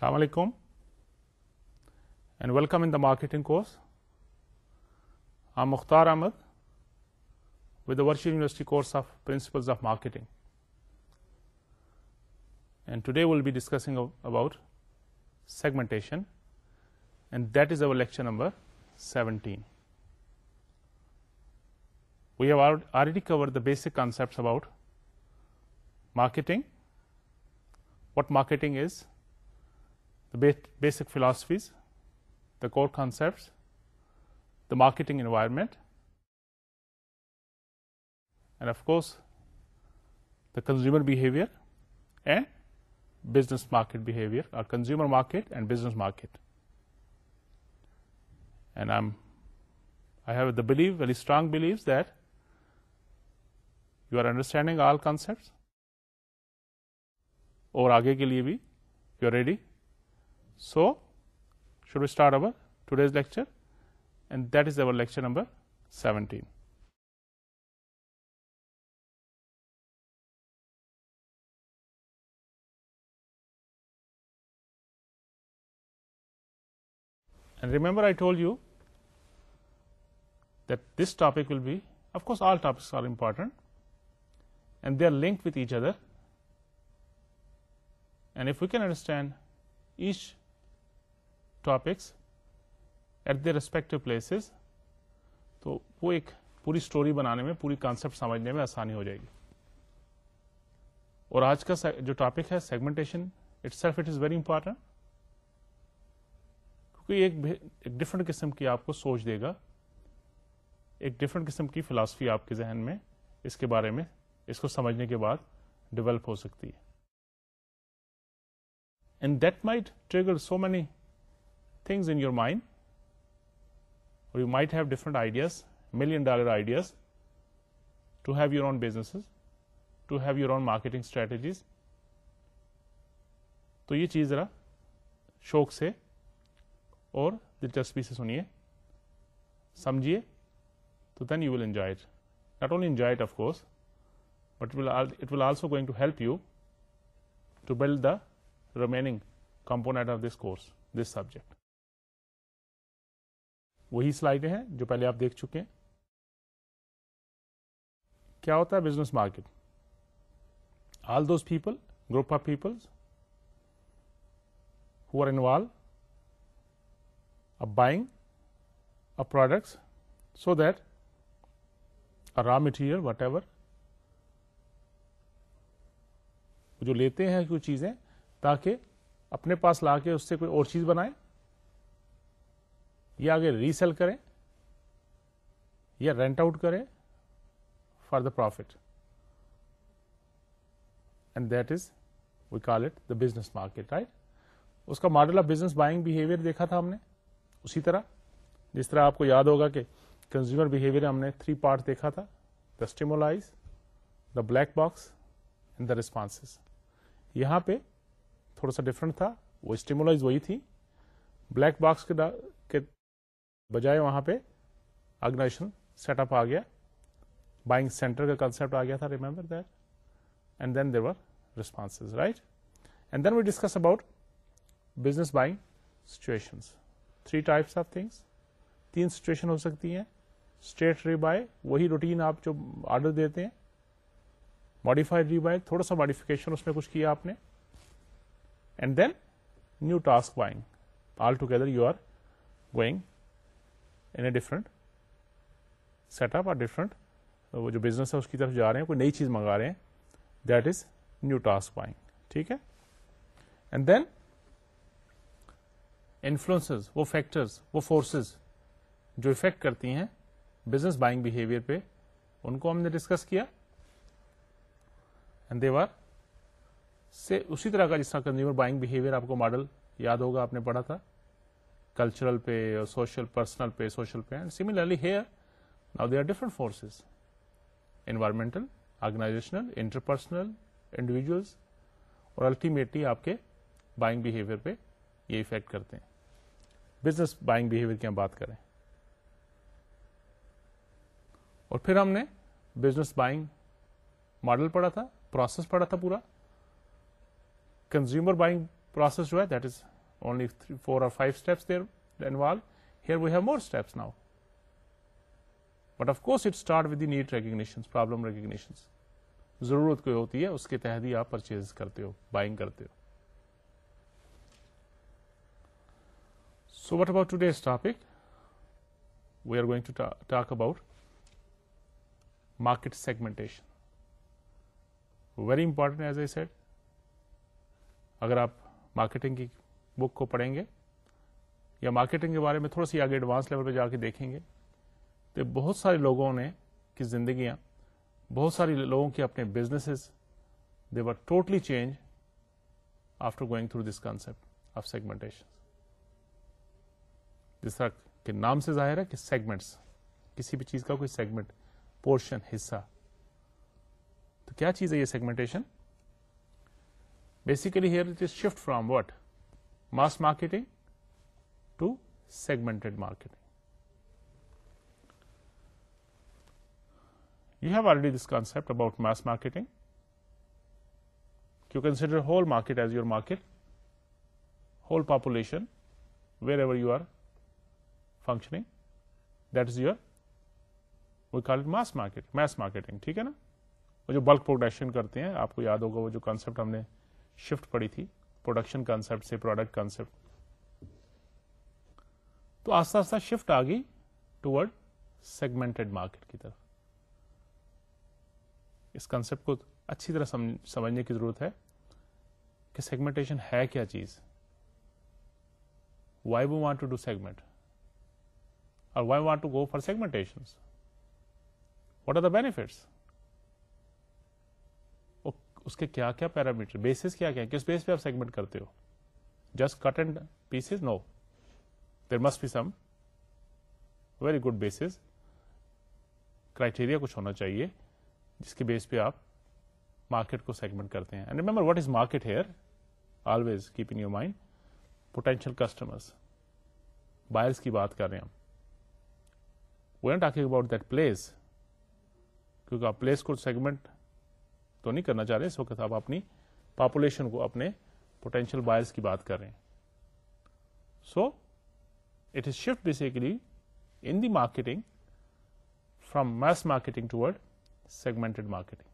السلام علیکم and welcome in the marketing course Mukhtar Ahmad with the Varsh university course of principles of marketing and today will be discussing about segmentation and that is our lecture number seventeen we have already cover the basic concept about marketing what marketing is basic philosophies the core concepts the marketing environment and of course the consumer behaviour and business market behaviour consumer market and business market and I I have the belief very strong belief that you are understanding all concept اور آگے کے لیے بھی you are ready So, should we start our today's lecture? And that is our lecture number 17. And remember, I told you that this topic will be, of course, all topics are important and they are linked with each other. And if we can understand each topics at the respective places تو وہ ایک پوری story بنانے میں پوری concept سمجھنے میں آسانی ہو جائے گی اور آج کا جو ٹاپک ہے segmentation itself it is very important کیونکہ ایک ڈفرنٹ قسم کی آپ کو سوچ دے گا ایک ڈفرنٹ قسم کی فلاسفی آپ کے ذہن میں اس کے بارے میں اس کو سمجھنے کے بعد ڈیولپ ہو سکتی ہے and that might trigger so many in in mind اور you might have different ideas million dollar ideas to have your own business to have your own marketing strategies تو یہ چیز ذرا شوق سے اور دلچسپی سے سنیے سمجھیے تو then you will enjoy it not only enjoy it it of course but will also going to help you to build the remaining component of this course this subject وہی سلائیڈیں ہیں جو پہلے آپ دیکھ چکے ہیں کیا ہوتا ہے business market all those people group of people who are involve uh buying uh products so that uh raw material what ever جو لیتے ہیں کچھ چیزیں تاکہ اپنے پاس لا کے اس سے کوئی اور چیز بنائیں آگے ریسل کریں یا رینٹ آؤٹ کریں for the profit and that is we call it the business market right اس کا model of business buying behaviour دیکھا تھا ہم نے اسی طرح جس طرح آپ کو یاد ہوگا کہ کنزیومر بہیویئر ہم نے تھری پارٹ دیکھا تھا the stimulus the black box and the response یہاں پہ تھوڑا سا ڈفرنٹ تھا وہ اسٹیمولاز وہی تھی بلیک باکس کے بجائے وہاں پہ آرگنائزیشن سیٹ اپ آ گیا بائنگ سینٹر کا کنسپٹ آ گیا تھا remember that and then their response right and then we discuss about business buying situation three types of things تین سچویشن ہو سکتی ہیں اسٹیٹ ری بائی وہی روٹین آپ جو آرڈر دیتے ہیں ماڈیفائڈ ری بائی تھوڑا سا ماڈیفکیشن اس میں کچھ کیا آپ نے and then new task buying all together you are going in a different set up اور ڈفرنٹ وہ جو بزنس ہے اس کی طرف جا رہے ہیں کوئی نئی چیز منگا رہے ہیں that is new task buying ٹھیک ہے اینڈ دین وہ فیکٹرز وہ فورسز جو افیکٹ کرتی ہیں بزنس بائنگ بہیویئر پہ ان کو ہم نے ڈسکس کیا اینڈ دیوار سے اسی طرح کا جس طرح کنزیومر بائنگ بہیویئر آپ کو ماڈل یاد ہوگا آپ نے پڑھا تھا کلچرل پہ اور سوشل پرسنل پہ سوشل پہ and similarly are different forces environmental organisational interpersonal individuals اور الٹیمیٹلی آپ کے بائنگ بہیویئر پہ یہ افیکٹ کرتے ہیں بزنس بائنگ بہیویئر کی ہم بات کریں اور پھر ہم نے بزنس بائنگ ماڈل پڑھا تھا پروسیس پڑھا تھا پورا کنزیومر بائنگ پروسیس جو ہے that is three four five steps more steps now but of course need recognition problem recognition ضرورت کوئی ہوتی ہے اس کے تحت ہی آپ پرچیز کرتے ہو بائنگ کرتے ہو so what about today topic we are going to talk about market segmentation very important as I said اگر آپ مارکیٹنگ کی بک کو پڑھیں گے یا مارکیٹنگ کے بارے میں تھوڑا سا ایڈوانس لیول پہ جا کے دیکھیں گے تو بہت سارے لوگوں نے کی زندگیاں بہت ساری لوگوں کے اپنے business they totally change after going through this concept of segment جس طرح نام سے ظاہر ہے کہ سیگمنٹس کسی بھی چیز کا کوئی سیگمنٹ پورشن حصہ تو کیا چیز ہے یہ segmentation basically here it is shift from what mass marketing to segment marketing you have already this concept about mass marketing you consider whole market as your market whole population wherever you are functioning that is your we call mass market mass marketing ٹھیک ہے نا وہ جو بلک production کرتے ہیں آپ کو یاد ہوگا وہ جو کانسپٹ ہم نے شفٹ پڑی تھی پروڈکشن کانسیپٹ سے پروڈکٹ کانسیپٹ تو آستہ آستہ شفٹ آ گئی ٹوڈ سیگمنٹ مارکیٹ کی طرف اس کانسیپٹ کو اچھی طرح سمجھنے کی ضرورت ہے کہ سیگمنٹیشن ہے کیا چیز why we want to do segment اور why want to go for segmentation what are the benefits اس کے کیا کیا پیرامیٹر بیسس کیا کیا کس بیس پہ آپ سیگمنٹ کرتے ہو just cut and pieces no there must be some very good bases criteria کچھ ہونا چاہیے جس کے بیس پہ آپ مارکیٹ کو سیگمنٹ کرتے ہیں and remember what is market here always keep in your mind potential customers buyers کی بات کر رہے ہیں ہم we are talking about that place کیونکہ آپ پلیس کو سیگمنٹ تو نہیں کرنا چاہ رہے اس وقت آپ اپنی پاپولیشن کو اپنے پوٹینشیل بائرس کی بات کر رہے ہیں so it is shift basically in the marketing from mass marketing toward segmented marketing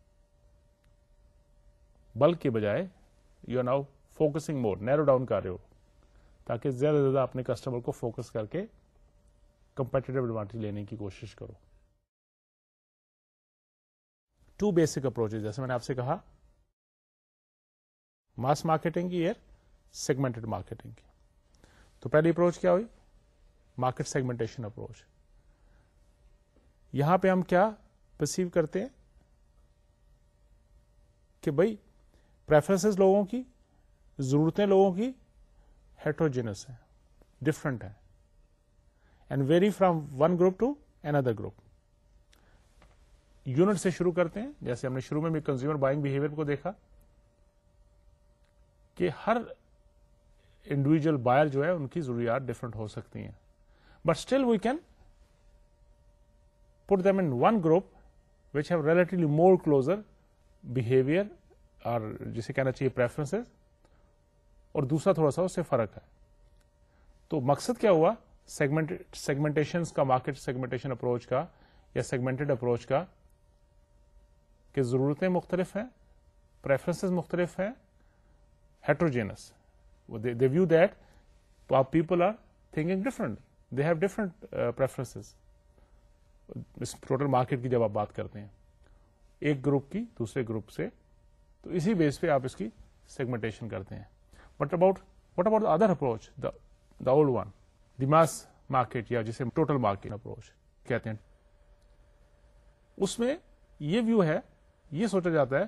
bulk کے بجائے you are now focusing more narrow down کر رہے ہو تاکہ زیادہ سے زیادہ اپنے کسٹمر کو فوکس کر کے کمپیٹیو ایڈوانٹیج لینے کی کوشش کرو ٹو بیسک اپروچ جیسے میں نے آپ سے کہا ماس مارکیٹنگ کی سیگمنٹڈ مارکیٹنگ کی تو پہلی اپروچ کیا ہوئی مارکیٹ سیگمنٹیشن اپروچ یہاں پہ ہم کیا پرسیو کرتے ہیں کہ بھائی پریفرنس لوگوں کی ضرورتیں لوگوں کی ہیٹروجینس ہیں ڈفرنٹ ہیں and vary from one group to another group unit سے شروع کرتے ہیں جیسے ہم نے شروع میں بھی کنزیومر بائنگ بہیویئر کو دیکھا کہ ہر انڈیویجل بائر جو ہے ان کی ضروریات ڈفرنٹ ہو سکتی ہیں but still we can put them in one group which have relatively more closer behaviour اور جسے کہنا چاہیے اور دوسرا تھوڑا سا اس سے فرق ہے تو مقصد کیا ہوا سیگمنٹ سیگمنٹیشن کا مارکیٹ سیگمنٹیشن اپروچ کا یا سیگمنٹڈ اپروچ کا کہ ضرورتیں مختلف ہیں مختلف ہیں heterogeneous view that people are thinking different they have different total market کی جب آپ بات کرتے ہیں ایک گروپ کی دوسرے گروپ سے تو اسی بیس پہ آپ اس کی سیگمنٹیشن کرتے ہیں but about what about other approach the old one the mass market یا جسے ٹوٹل مارکیٹ اپروچ کہتے ہیں اس میں یہ ویو ہے یہ سوچا جاتا ہے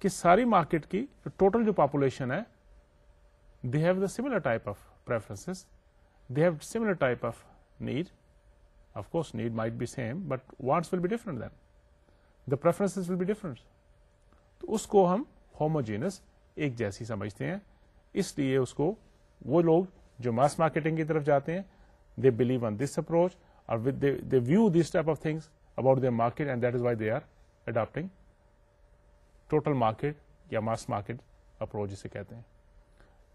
کہ ساری مارکیٹ کی ٹوٹل جو پاپولیشن ہے they have the similar type of preference they have similar type of need of course need might be same but wants will be different then the preference will be different تو اس کو ہم homogeneous ایک جیسی سمجھتے ہیں اس لیے اس کو وہ لوگ جو ماس مارکیٹنگ کی طرف جاتے ہیں they believe on this approach اور view this type of things about market and that is why they are adapting total market یا ماس مارکیٹ اپروچ جسے کہتے ہیں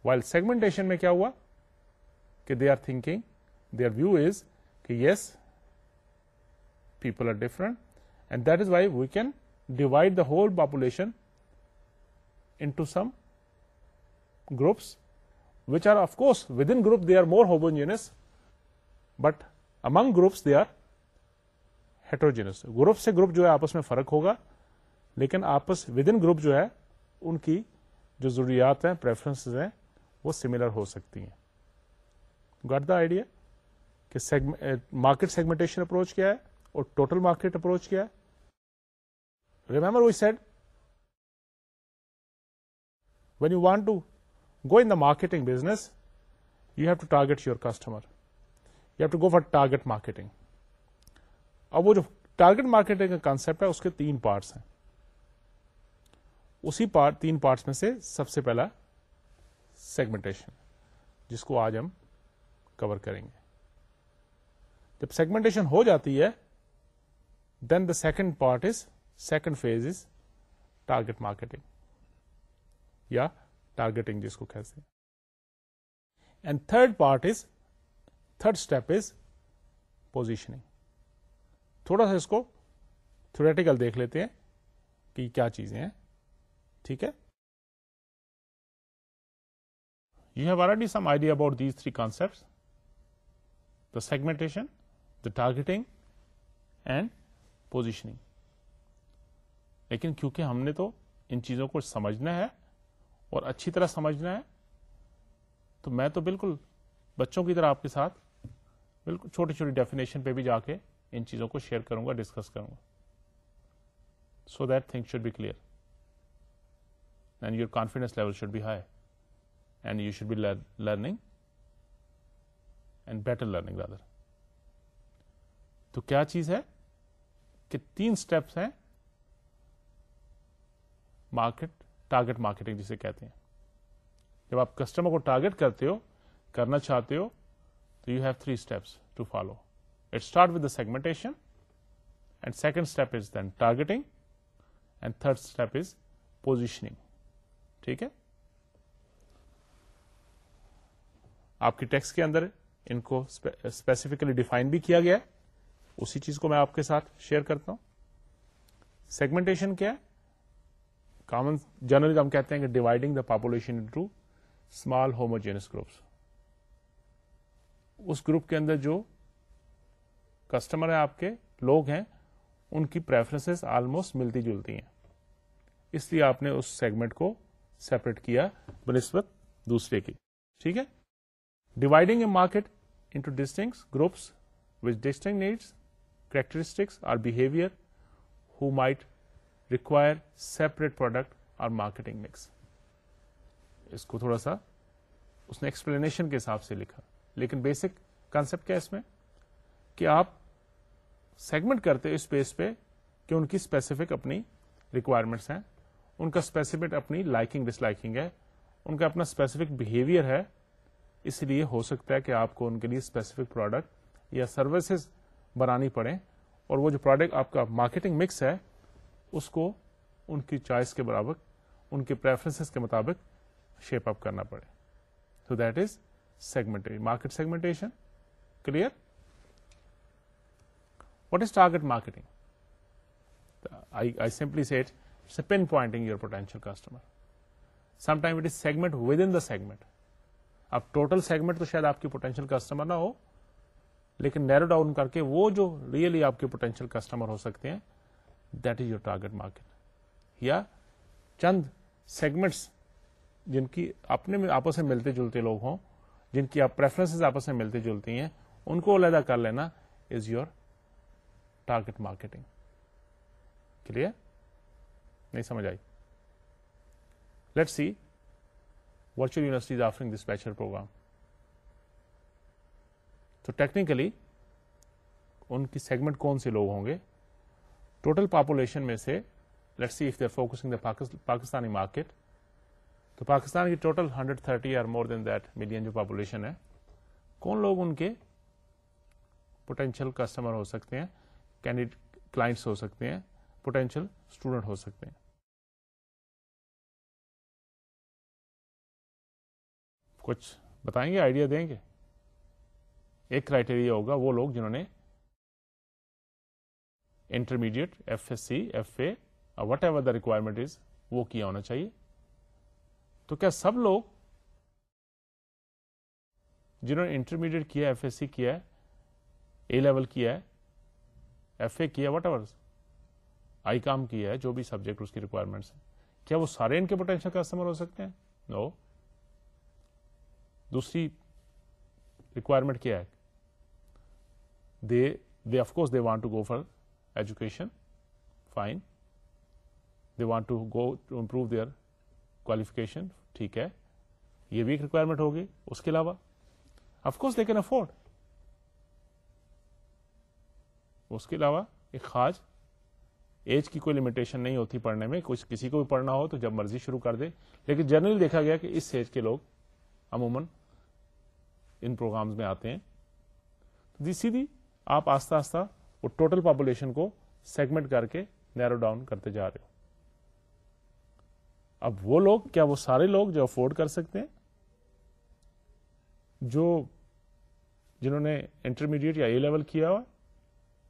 وائل سیگمنٹیشن میں کیا ہوا کہ they are thinking they are view is کہ yes people are different and that is why we can divide the whole population into some groups which are of course within group they are more homogeneous but among groups they are heterogeneous group سے group جو ہے آپس میں فرق ہوگا لیکن آپس with in group جو ہے ان کی جو ضروریات ہیں پریفرنس ہیں وہ سملر ہو سکتی ہیں گٹ دا آئیڈیا کہ مارکیٹ سیگمنٹیشن اپروچ کیا ہے اور ٹوٹل مارکیٹ اپروچ کیا ہے remember we said when you want to go in marketing business you have to target your customer you have to go for target marketing اب وہ جو target marketing کا concept ہے اس کے تین پارٹس ہیں اسی پارٹ تین پارٹس میں سے سب سے پہلا سیگمنٹیشن جس کو آج ہم کور کریں گے جب سیگمنٹیشن ہو جاتی ہے then the second part is second phase is target marketing یا ٹارگیٹنگ جس کو کہتے ہیں and third part is third step is positioning تھوڑا سا اس کو تھوریٹیکل دیکھ لیتے ہیں کہ کیا چیزیں ہیں ٹھیک ہے you have already some idea about these three concept the segmentation the targeting and positioning لیکن کیونکہ ہم نے تو ان چیزوں کو سمجھنا ہے اور اچھی طرح سمجھنا ہے تو میں تو بالکل بچوں کی طرح آپ کے ساتھ بالکل چھوٹی چھوٹی ڈیفینیشن پہ بھی جا کے ان چیزوں کو شیئر کروں گا ڈسکس کروں گا so that thing should be clear your confidence level should بھی ہائی اینڈ یو شوڈ بھی learning and better learning rather تو کیا چیز ہے کہ تین اسٹیپس ہیں مارکیٹ ٹارگیٹ مارکیٹنگ جسے کہتے ہیں جب آپ کسٹمر کو ٹارگیٹ کرتے ہو کرنا چاہتے ہو تو you have three steps to follow it start with the segmentation and second step is then targeting and third step is positioning ٹھیک ہے آپ کی ٹیکس کے اندر ان کو اسپیسیفکلی ڈیفائن بھی کیا گیا اسی چیز کو میں آپ کے ساتھ شیئر کرتا ہوں سیگمنٹیشن کیا کامن جنرل ہم کہتے ہیں کہ dividing the population to small homogeneous groups us group کے اندر جو کسٹمر ہیں آپ کے لوگ ہیں ان کی پریفرنس آلموسٹ ملتی جلتی ہیں اس لیے آپ نے اس سیگمنٹ کو سیپریٹ کیا بنسبت دوسرے کی ٹھیک ہے dividing a market into distinct groups with distinct needs characteristics اور behaviour who might require separate product اور مارکیٹنگ مکس اس کو تھوڑا سا اس نے ایکسپلینیشن کے حساب سے لکھا لیکن بیسک کانسپٹ کیا اس میں کہ آپ سیگمنٹ کرتے اس بیس پہ کہ ان کی اسپیسیفک اپنی ریکوائرمنٹس ہیں ان کا اسپیسیفک اپنی لائکنگ ڈس لائکنگ ہے ان کا اپنا اسپیسیفک بہیویئر ہے اس لیے ہو سکتا ہے کہ آپ کو ان کے لیے اسپیسیفک پروڈکٹ یا سروسز بنانی پڑیں اور وہ جو پروڈکٹ آپ کا مارکیٹنگ مکس ہے اس کو ان کی چوائس کے برابر ان کے پریفرنسز کے مطابق شیپ اپ کرنا پڑے so that is segment market segmentation clear what is target marketing simply set pinpointing your potential customer segment اب ٹوٹل سیگمنٹ تو شاید آپ کی پوٹینشیل کسٹمر نہ ہو لیکن نیرو ڈاؤن کر کے وہ جو ریئلی آپ کے پوٹینشیل کسٹمر ہو سکتے ہیں that is your target market یا چند سیگمنٹس جن کی اپنے آپس میں ملتے جلتے لوگ ہوں جن کی آپ آپس میں ملتے جلتی ہیں ان کو علیحدہ کر لینا is your target marketing clear نہیں سمجھ آئی let see virtual is offering this special program تو ٹیکنیکلی ان کی سیگمنٹ کون سے لوگ ہوں گے ٹوٹل پاپولیشن میں سے let see if they the Pakistani market تو پاکستان کی total hundred thirty or more than that million جو پاپولیشن ہے کون لوگ ان کے پوٹینشیل کسٹمر ہو سکتے ہیں کینڈیڈیٹ کلاس ہو سکتے ہیں پوٹینشیل اسٹوڈنٹ ہو سکتے ہیں کچھ بتائیں گے آئیڈیا دیں گے ایک کرائٹیریا ہوگا وہ لوگ جنہوں نے intermediate F S C F A whatever the requirement is وہ کیا ہونا چاہیے تو کیا سب لوگ جنہوں نے انٹرمیڈیٹ کیا ایف ایس سی کیا ہے اے لیول کیا ہے ایف اے کیا وٹ ایور آئی کام ہے جو بھی سبجیکٹ اس کی ریکوائرمنٹس ہیں کیا وہ سارے ان کے پوٹینشیل کسٹمر ہو سکتے ہیں نو no. دوسری ریکوائرمنٹ کیا ہے they they they of course want to go for education fine they want to go to improve their qualification ٹھیک ہے یہ بھی ایک ریکوائرمنٹ ہوگی اس کے علاوہ of course they can afford اس کے علاوہ ایک خاص ایج کی کوئی لمیٹیشن نہیں ہوتی پڑھنے میں کچھ کسی کو بھی پڑھنا ہو تو جب مرضی شروع کر دے لیکن جنرل دیکھا گیا کہ اس ایج کے لوگ عموماً ان پروگرامز میں آتے ہیں جی، سیدھی آپ آستہ آستہ وہ ٹوٹل پاپولیشن کو سیگمنٹ کر کے نیرو ڈاؤن کرتے جا رہے ہو اب وہ لوگ کیا وہ سارے لوگ جو افورڈ کر سکتے ہیں جو جنہوں نے انٹرمیڈیٹ یا اے لیول کیا ہوا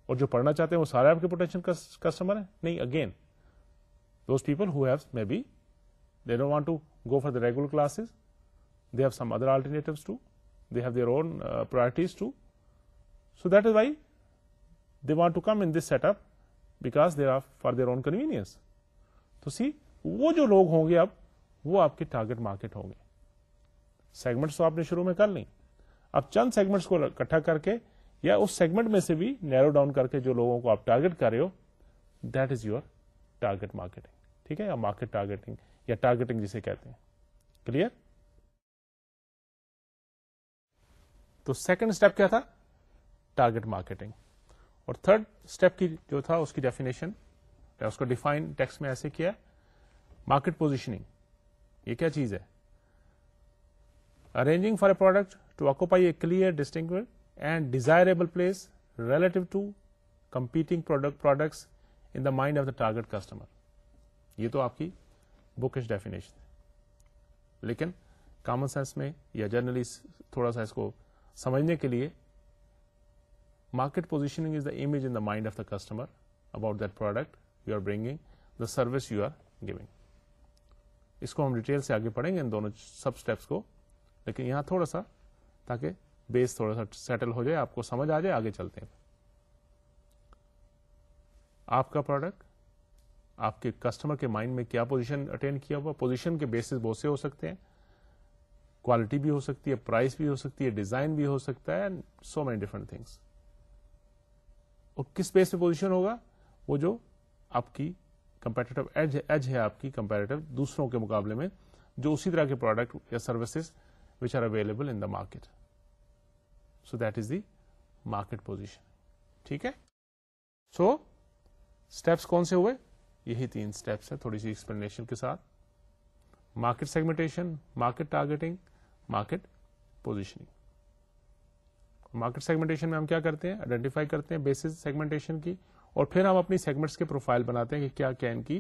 اور جو پڑھنا چاہتے ہیں وہ سارے آپ کے پوٹینشیل کسٹمر ہیں نہیں again those people who have maybe they want to go for the regular classes they have some other too they have their own priorities too so that is why they want to come in this setup because they are for their own convenience تو سی وہ جو لوگ ہوں گے اب وہ آپ کے ٹارگیٹ مارکیٹ ہوں گے سیگمنٹس تو آپ نے شروع میں کر لیں اب چند سیگمنٹس کو اکٹھا کر کے یا اس سیگمنٹ میں سے بھی نیرو ڈاؤن کر کے جو لوگوں کو آپ ٹارگیٹ کر رہے ہو that is your target marketing ٹھیک ہے یا مارکیٹ ٹارگیٹنگ یا ٹارگیٹنگ جسے کہتے ہیں کلیئر تو سیکنڈ اسٹیپ کیا تھا ٹارگیٹ مارکیٹنگ اور تھرڈ اسٹیپ کی جو تھا اس کی ڈیفینیشن اس کو ڈیفائن ٹیکس میں ایسے کیا مارکیٹ پوزیشننگ یہ کیا چیز ہے arranging for a product to occupy a clear distinct and desirable place relative to competing products in the mind of the target customer یہ تو آپ کی بکش ڈیفینیشن ہے لیکن کامن سینس میں یا جرنلی تھوڑا سا اس کو سمجھنے کے لیے market positioning is the image in the mind of the customer about that product you are bringing the service you are giving اس کو ہم ڈیٹیل سے آگے پڑھیں گے ان دونوں سب اسٹیپس کو لیکن یہاں تھوڑا سا تاکہ بیس تھوڑا سا سیٹل ہو جائے آپ کو سمجھ آ جائے آگے چلتے ہیں آپ کا پروڈکٹ آپ کے کسٹمر کے مائنڈ میں کیا پوزیشن اٹینڈ کیا ہوا پوزیشن کے بیسس بہت سے ہو سکتے ہیں کوالٹی بھی ہو سکتی ہے پرائز بھی ہو سکتی ہے ڈیزائن بھی ہو سکتا ہے سو مینی ڈفرنٹ تھنگس کس بیس پہ پوزیشن ہوگا وہ جو آپ کی کمپیریٹ ایج ایج ہے آپ کی کمپیریٹو دوسروں کے مقابلے میں جو اسی طرح کے پروڈکٹ یا services which are available in the market so that is the market position ٹھیک ہے سو اسٹیپس کون سے ہوئے یہی تین اسٹیپس ہیں تھوڑی سی ایکسپلینیشن کے ساتھ market segmentation market targeting market positioning market segmentation میں ہم کیا کرتے ہیں آئیڈینٹیفائی کرتے ہیں بیسس سیگمنٹیشن کی اور پھر ہم اپنی سیگمنٹس کے پروفائل بناتے ہیں کہ کیا کیا ان کی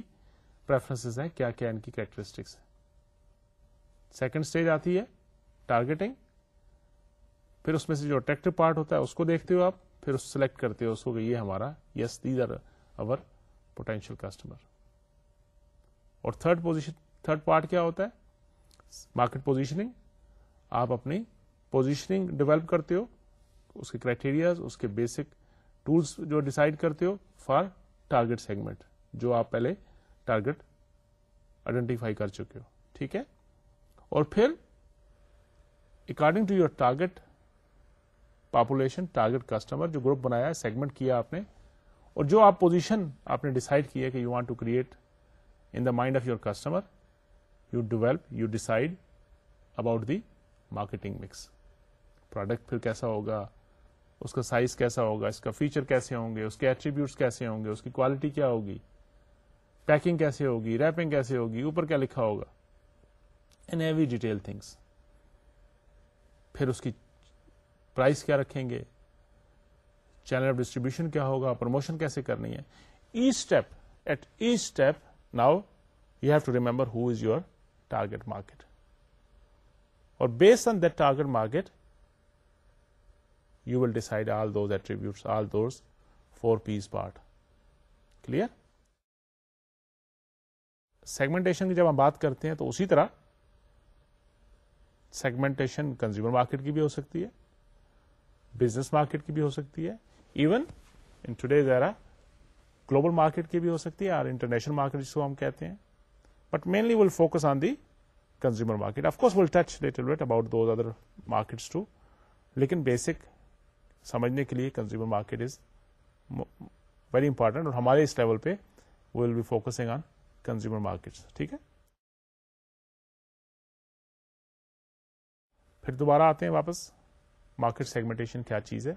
پریفرنس ہیں کیا کیا ان کی کیریکٹرسٹکس سیکنڈ اسٹیج آتی ہے ٹارگیٹنگ پھر اس میں سے جو اٹریکٹو پارٹ ہوتا ہے اس کو دیکھتے ہو آپ پھر سلیکٹ کرتے ہو اس کو کہ یہ ہمارا yes these are our potential customer اور تھرڈ پوزیشن تھرڈ پارٹ کیا ہوتا ہے مارکیٹ پوزیشننگ آپ اپنی پوزیشننگ ڈیولپ کرتے ہو اس کے کرائٹیریاز اس کے بیسک ٹولس جو ڈیسائڈ کرتے ہو فار ٹارگیٹ سیگمنٹ جو آپ پہلے ٹارگیٹ آئیڈینٹیفائی کر چکے ہو ٹھیک ہے اور پھر according to your target population target customer جو گروپ بنایا ہے سیگمنٹ کیا آپ نے اور جو آپ پوزیشن آپ نے ڈیسائڈ کہ you want to create in the mind of your customer you develop you decide about the marketing mix product پھر کیسا ہوگا اس کا سائز کیسا ہوگا اس کا فیچر کیسے ہوں گے اس کے ایٹریبیوٹس کیسے ہوں گے اس کی کوالٹی کیا ہوگی پیکنگ کیسے ہوگی ریپنگ کیسے ہوگی اوپر کیا لکھا ہوگا ان ایوری ڈیٹیل تھنگس پھر اس کی پرائز رکھیں گے چینل آف ڈسٹریبیوشن کیا ہوگا پروموشن کیسے کرنی ہے a step at a step now you have to remember who is your target market اور based on that target market you will decide all those attribute all those four P's part clear segmentation کی جب ہم بات کرتے ہیں تو اسی طرح سیگمنٹیشن کنزیومر مارکیٹ کی بھی ہو سکتی ہے بزنس مارکیٹ کی بھی ہو سکتی ہے ایون ان ٹوڈے ذرا گلوبل مارکیٹ کی بھی ہو سکتی ہے اور انٹرنیشنل مارکیٹ جس کو ہم کہتے ہیں but mainly will focus on the consumer market of course will touch what about those other markets too لیکن بیسک سمجھنے کے لیے consumer market is very important اور ہمارے اس لیول پہ will be focusing on consumer markets ٹھیک ہے پھر دوبارہ آتے ہیں واپس مارکیٹ سیگمنٹیشن کیا چیز ہے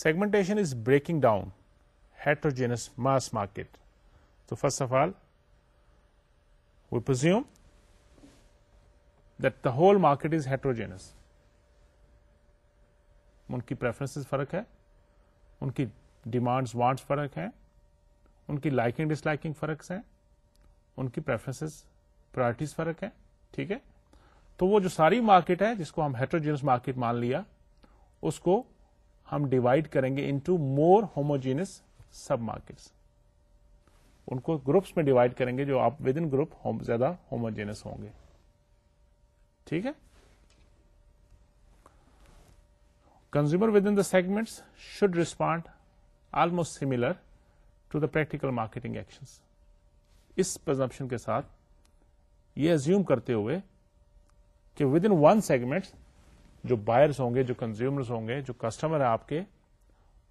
segmentation is breaking down heterogeneous mass market تو first of all we presume that the whole market is heterogeneous in کی پریفرنس فرق ہے ان کی ڈیمانڈس وانٹس فرق ہیں ان کی لائکنگ ڈس لائکنگ فرق ہیں ان کی پریفرنس پرائرٹیز فرق ہے ٹھیک ہے تو وہ جو ساری مارکیٹ ہے جس کو ہم ہیٹروجینس مارکیٹ مان لیا اس کو ہم ڈیوائڈ کریں گے انٹو مور ہوموجینس سب مارکیٹس ان کو گروپس میں ڈیوائڈ کریں گے جو آپ ود ان گروپ زیادہ ہوموجینس ہوں گے ٹھیک ہے consumer within the segments should respond almost similar to the practical marketing actions us presumption کے ساتھ یہ ایزیوم کرتے ہوئے کہ ود ان ون سیگمنٹ جو بائرس ہوں گے جو کنزیومرس ہوں گے جو کسٹمر ہیں آپ کے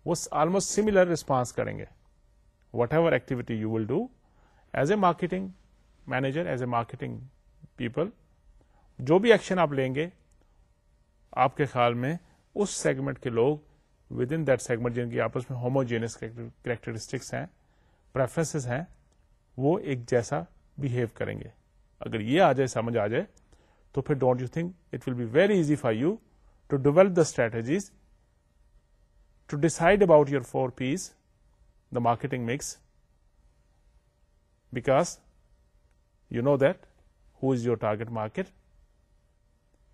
وہ آلموسٹ سملر ریسپانس کریں گے whatever activity you will do as a marketing manager as a marketing people جو بھی ایکشن آپ لیں گے آپ کے خیال میں اس سیگمنٹ کے لوگ ود ان دیٹ سیگمنٹ جن کی آپس میں ہوموجینس کریکٹرسٹکس ہیں پریفرنسز ہیں وہ ایک جیسا بہیو کریں گے اگر یہ آ جائے سمجھ آ جائے تو پھر don't you think it will be very easy for you to develop the strategies to decide about your four P's the marketing mix because you know that who is your target market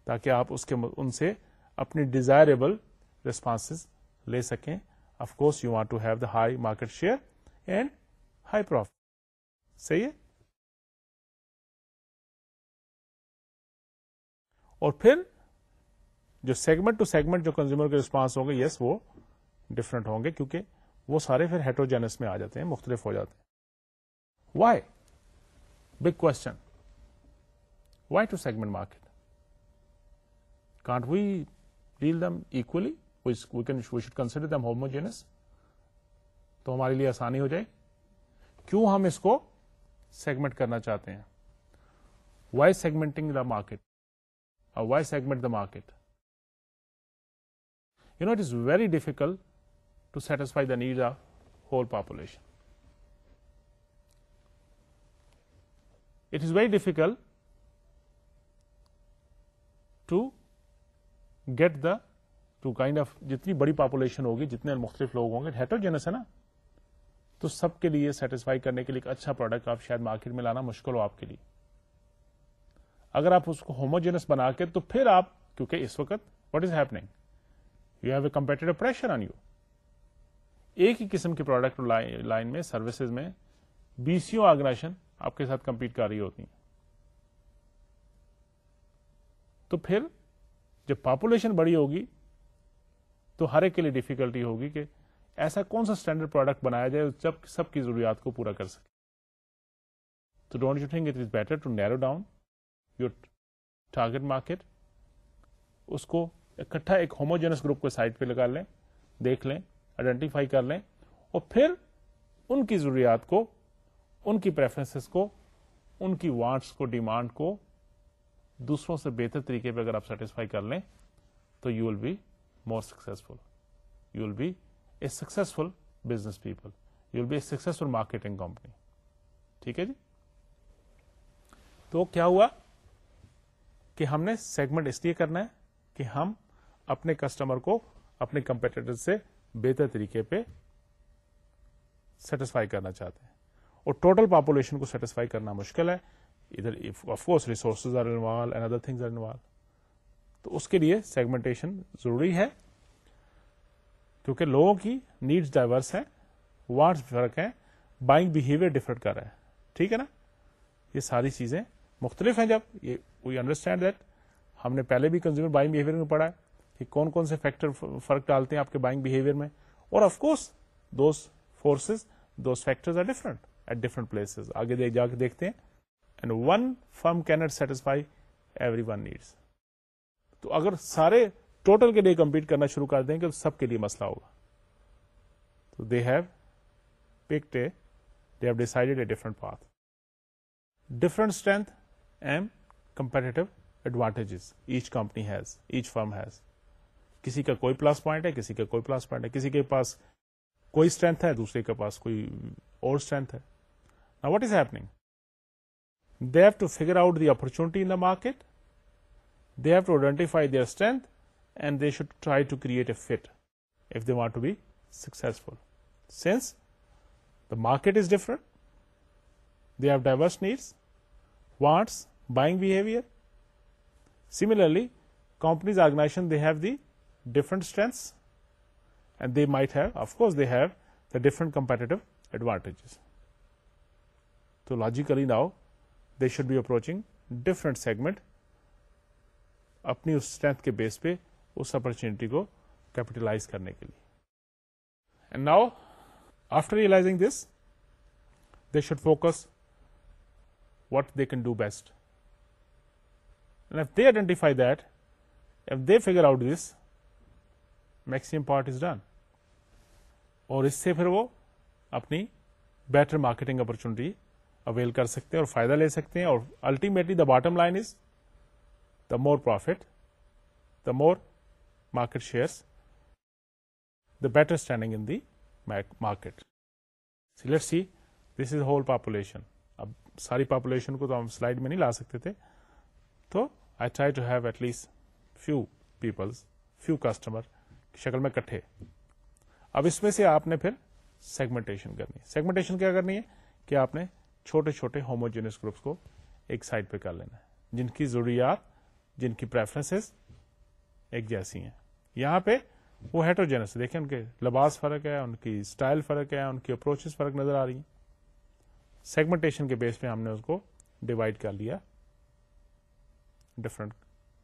تاکہ آپ اس کے ان سے اپنی desirable response لے سکیں of course you want to have the high market share and high profit صحیح ہے اور پھر جو سیگمنٹ ٹو سیگمنٹ جو کنزیومر کے ریسپانس ہوں گے یس وہ ڈفرنٹ ہوں گے کیونکہ وہ سارے پھر ہیٹروجینس میں آ جاتے ہیں مختلف ہو جاتے ہیں why big question why to segment market can't we deal them equally we can we should consider them homogeneous تو ہمارے لیے آسانی ہو جائے کیوں ہم اس کو سیگمنٹ کرنا چاہتے ہیں وائی سیگمنٹنگ دا مارکیٹ اور why segment the market you know it is very difficult to satisfy the need of whole population it is very difficult to get the to kind of جتنی بڑی population ہوگی جتنے مختلف لوگ ہوں گے heterogeneous ہے نا تو سب کے لیے سیٹسفائی کرنے کے لیے ایک اچھا پروڈکٹ آپ شاید مارکیٹ میں لانا مشکل ہو آپ کے لیے اگر آپ اس کو ہوموجینس بنا کے تو پھر آپ کیونکہ اس وقت what is happening you have a competitive pressure on you ایک ہی قسم کے پروڈکٹ لائن میں سروسز میں بیسوں آرگنائزیشن آپ کے ساتھ کمپیٹ کر رہی ہوتی ہیں تو پھر جب پاپولیشن بڑی ہوگی تو ہر ایک کے لیے ڈیفیکلٹی ہوگی کہ ایسا کون سا اسٹینڈرڈ پروڈکٹ بنایا جائے جب سب کی ضروریات کو پورا کر سکے تو don't you think it is better to narrow down your target market اس کو اکٹھا ایک ہوموجینس گروپ کو سائٹ پہ لگا لیں دیکھ لیں آئیڈینٹیفائی کر لیں اور پھر ان کی ضروریات کو ان کی پریفرنسز کو ان کی وانٹس کو ڈیمانڈ کو دوسروں سے بہتر طریقے پہ اگر آپ سیٹسفائی کر لیں تو you will be more successful you will be a successful business people you will be a successful marketing company ٹھیک ہے جی تو کیا ہوا کہ ہم نے سیگمنٹ اس لیے کرنا ہے کہ ہم اپنے کسٹمر کو اپنے کمپیٹیٹر سے بہتر طریقے پہ سیٹسفائی کرنا چاہتے ہیں اور ٹوٹل پاپولیشن کو سیٹسفائی کرنا مشکل ہے ادھر of course resources are involved other things are involved تو اس کے لیے سیگمنٹیشن ضروری ہے کیونکہ لوگوں کی نیڈس ڈائیورس ہے واٹس فرق ہے بائنگ بہیویئر ڈفرنٹ کر رہا ہے ٹھیک ہے نا یہ ساری چیزیں مختلف ہیں جب یہ وی انڈرسٹینڈ دیٹ ہم نے پہلے بھی کنزیومر بائنگ بہیویئر میں پڑھا ہے کہ کون کون سے فیکٹر فرق ڈالتے ہیں آپ کے بائنگ بہیویئر میں اور of course those forces those factors are different at different places آگے جا کے دیکھتے ہیں and one firm can't satisfy every one needs تو اگر سارے ٹوٹل کے لیے کمپیٹ کرنا شروع کر دیں گے تو سب کے لیے مسئلہ ہوگا تو they have picked a they have decided a different path different strength and competitive advantages each company has each firm has کسی کا کوئی پلس پوائنٹ ہے کسی کا کوئی پلس پوائنٹ ہے کسی کے پاس کوئی اسٹرینتھ ہے دوسرے کے پاس کوئی اور اسٹرینتھ ہے نا what is happening they have to figure out the opportunity in the market they have to identify their strength and they should try to create a fit if they want to be successful since the market is different the diverse needs wants buying behaviour similarly companies organisation the ہے the different strengths and they might have of course they have the different competitive advantage تو logically now they should be approaching different segment اپنی strength کے بیس پہ اس opportunity کو capitalize کرنے کے لیے and now after realising this they should focus what they can do best if they identify that if they figure out this maximum part is done اور اس سے پھر وہ اپنی بیٹر مارکیٹنگ اپرچونٹی اویل کر سکتے ہیں اور فائدہ لے سکتے ہیں اور ultimately the bottom line is the more profit the more market shares the better standing in the mike market slate see this is whole population اب ساری پاپولیشن کو تو ہم سلائیڈ میں نہیں لا سکتے تھے تو I try to have at least few peoples few customer کی شکل میں اکٹھے اب اس میں سے آپ نے پھر سیگمنٹیشن کرنی سیگمنٹیشن کیا کرنی ہے کہ آپ نے چھوٹے چھوٹے ہوموجینس گروپس کو ایک سائڈ پہ کر لینا جن کی ضروریات جن کی پریفرنس ایک جیسی ہیں یہاں پہ وہ ہیٹروجینس دیکھیں ان کے لباس فرق ہے ان کی اسٹائل فرق ہے ان کی اپروچز فرق نظر آ رہی ہیں سیگمنٹیشن کے بیس پہ ہم نے اس کو ڈیوائڈ کر لیا ڈفرنٹ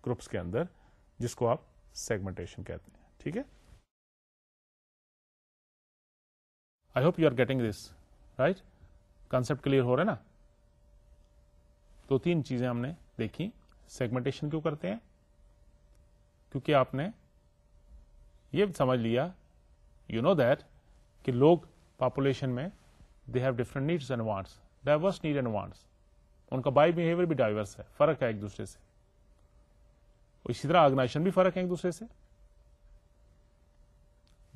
گروپس کے اندر جس کو آپ سیگمنٹیشن کہتے ہیں ٹھیک ہے I hope you are getting this right clear ہو رہا ہے نا دو تین چیزیں ہم نے دیکھی سیگمنٹیشن کیوں کرتے ہیں کیونکہ آپ نے یہ سمجھ لیا یو نو دیٹ کہ لوگ پاپولیشن میں they have different needs and wants diverse need and wants ان کا بائی بہیویئر بھی ڈائیورس ہے فرق ہے ایک دوسرے سے اسی طرح آرگنائزیشن بھی فرق ہے ایک دوسرے سے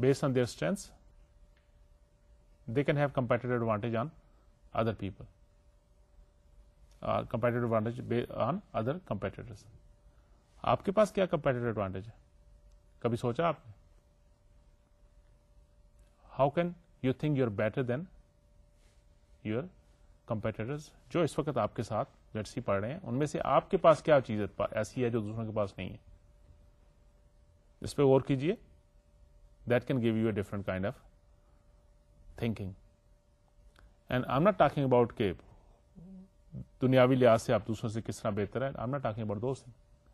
based on their strengths they can have competitive advantage on other people competitive advantage on other competitor آپ کے پاس کیا کمپیٹیو ایڈوانٹیج ہے کبھی سوچا آپ نے how can you think your better than your competitor جو اس وقت آپ کے ساتھ لڑ سی پڑھ رہے ہیں ان میں سے آپ کے پاس کیا چیز ایسی ہے جو دوسروں کے پاس نہیں ہے اس پہ غور کیجیے that can give you a different kind of thinking and I not talking about کے دنیاوی لحاظ سے آپ دوسروں سے کس طرح بہتر ہے آئی ناٹ ٹاکنگ اباؤٹ دوست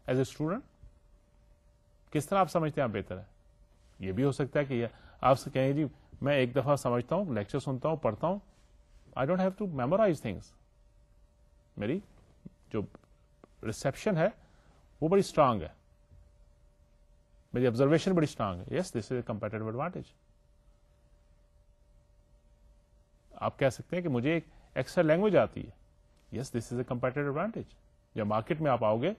ایز اے اسٹوڈنٹ کس طرح آپ سمجھتے ہیں آپ بہتر ہے یہ بھی ہو سکتا ہے کہ آپ سے کہیں جی میں ایک دفعہ سمجھتا ہوں لیکچر سنتا ہوں پڑھتا ہوں I don't have to memorise things میری جو ریسپشن ہے وہ بڑی اسٹرانگ ہے میری آبزرویشن بڑی اسٹرانگ ہے yes this is a competitive advantage آپ کہہ سکتے ہیں کہ مجھے ایکسٹرا لینگویج آتی ہے yes this is a competitive advantage جب مارکیٹ میں آپ آؤ گے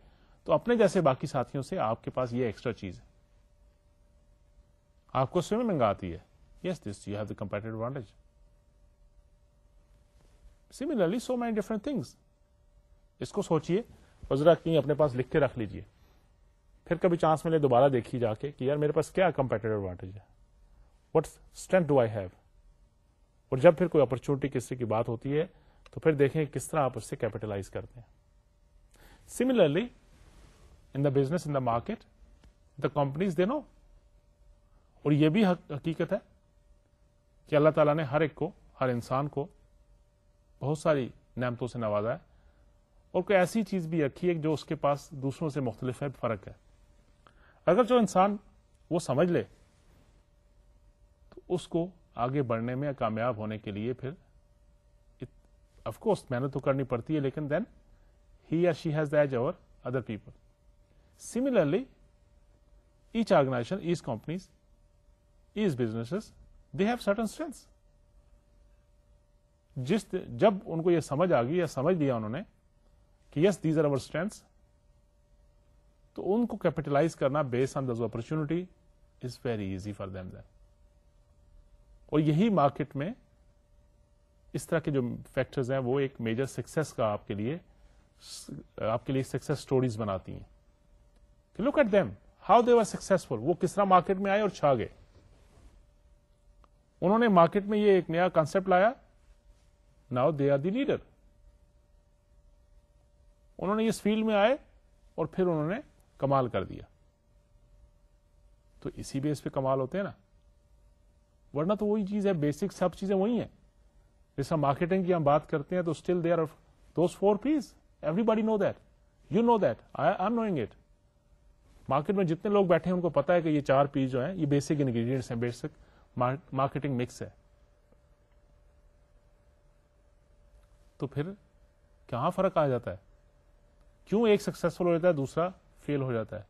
تو اپنے جیسے باقی ساتھیوں سے آپ کے پاس یہ ایکسٹرا چیز ہے آپ کو سوئمنگ آتی ہے similarly so many different things اس کو سوچیے وزرا اپنے پاس لکھ کے رکھ لیجیے پھر کبھی چانس ملے دوبارہ دیکھیے جا کے کہ یار میرے پاس کیا کمپیٹیو ایڈوانٹیج ہے what strength do I have اور جب پھر کوئی اپرچونٹی کسی کی بات ہوتی ہے تو پھر دیکھیں کس طرح آپ اس سے کیپیٹلائز کرتے ہیں similarly in the business in the market the companies they know اور یہ بھی حقیقت ہے کہ اللہ تعالیٰ نے ہر ایک کو ہر انسان کو بہت ساری نعمتوں سے نوازا ہے اور کوئی ایسی چیز بھی رکھی ہے جو اس کے پاس دوسروں سے مختلف ہے فرق ہے اگر جو انسان وہ سمجھ لے تو اس کو آگے بڑھنے میں کامیاب ہونے کے لیے پھر کورس محنت تو کرنی پڑتی ہے لیکن then he she has edge over other people similarly each organisation each companies as businesses they have certain strength جس جب ان کو یہ سمجھ آ گئی یا سمجھ لیا انہوں نے کہ yes these are our strength تو ان کو کیپیٹلائز کرنا base on this opportunity is very easy for them then اور یہی مارکیٹ میں اس طرح کے جو فیکٹرز ہیں وہ ایک میجر سکسیس کا آپ کے لیے آپ کے لیے سکسیس اسٹوریز بناتی ہیں look at them how they are successful وہ کس طرح مارکیٹ میں آئے اور چھا گئے انہوں نے مارکیٹ میں یہ ایک نیا کانسپٹ لایا now they are the leader انہوں نے اس فیلڈ میں آئے اور پھر انہوں نے کمال کر دیا تو اسی بیس پہ کمال ہوتے ہیں نا ورنہ تو وہی چیز ہے بیسک سب چیزیں وہی ہیں جیسا مارکیٹنگ کی ہم بات کرتے ہیں تو still they are those four Ps everybody know that you know that I am knowing it market میں جتنے لوگ بیٹھے ہیں ان کو پتا ہے کہ یہ چار پیس جو ہیں یہ بیسک انگریڈینٹس ہیں بیسک مارکیٹنگ مکس ہے تو پھر کہاں فرق آ جاتا ہے کیوں ایک سکسفل ہو جاتا ہے دوسرا فیل ہو جاتا ہے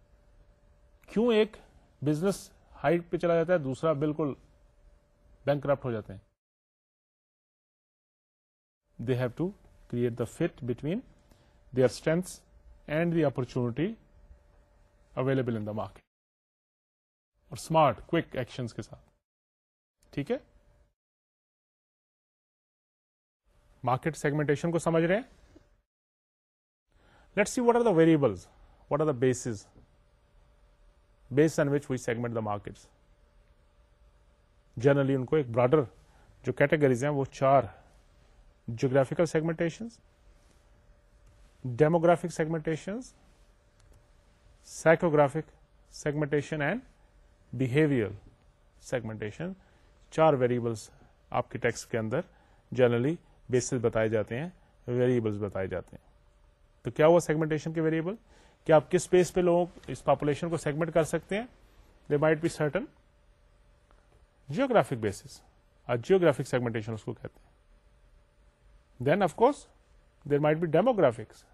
کیوں ایک بزنس ہائٹ پہ چلا جاتا ہے دوسرا بالکل بینک کرپٹ ہو جاتے ہیں they have to create the fit between their strengths and the opportunity available in the market اور اسمارٹ کوک ایکشن کے ساتھ ٹھیک ہے مارکیٹ سیگمنٹیشن کو سمجھ رہے ہیں let see what are the variable what are the bases base on which we segment the market generally ان کو ایک براڈر جو کیٹیگریز ہیں وہ چار geographical segmentation demographic segmentation psychographic segmentation and behaviour segmentation چار ویریبلس آپ کے ٹیکسٹ کے اندر جنرلی بیسز بتائے جاتے ہیں ویریبلس بتائے جاتے ہیں تو کیا ہوا سیگمنٹیشن کے ویریبل کیا آپ کس بیس پہ لوگ اس پاپولیشن کو سیگمنٹ کر سکتے ہیں they might be certain geographic basis اور جیوگرافک سیگمنٹیشن اس کو کہتے ہیں then of course there might be demographics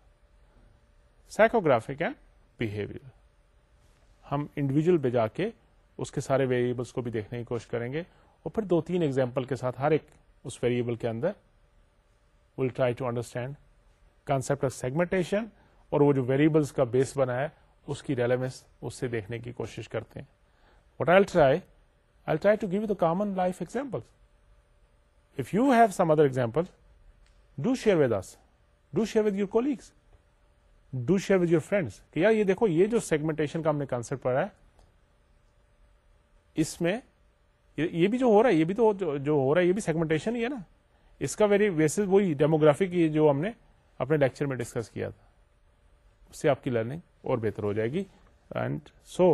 psychographic and behaviour ہم انڈیویجل پہ جا کے اس کے سارے ویریبلس کو بھی دیکھنے کی کوشش کریں گے اور پھر دو تین ایگزامپل کے ساتھ ہر ایک اس ویریبل کے اندر will try to understand concept segmentation اور وہ جو ویریبلس کا بیس بنا ہے اس کی ریلیونس اس سے دیکھنے کی کوشش کرتے ہیں what I try I try to give the common life example if you have some other example do share with us do share with your colleagues do share with your friends کہ یار یہ دیکھو یہ جو segmentation کا ہم نے concept پڑھا ہے اس میں یہ بھی جو ہو رہا ہے یہ بھی تو جو ہو رہا ہے یہ بھی سیگمنٹیشن ہی ہے نا اس کا ویری بیسس وہی ڈیموگرافی کی جو ہم نے اپنے لیکچر میں ڈسکس کیا تھا اس سے آپ کی لرننگ اور بہتر ہو جائے گی and so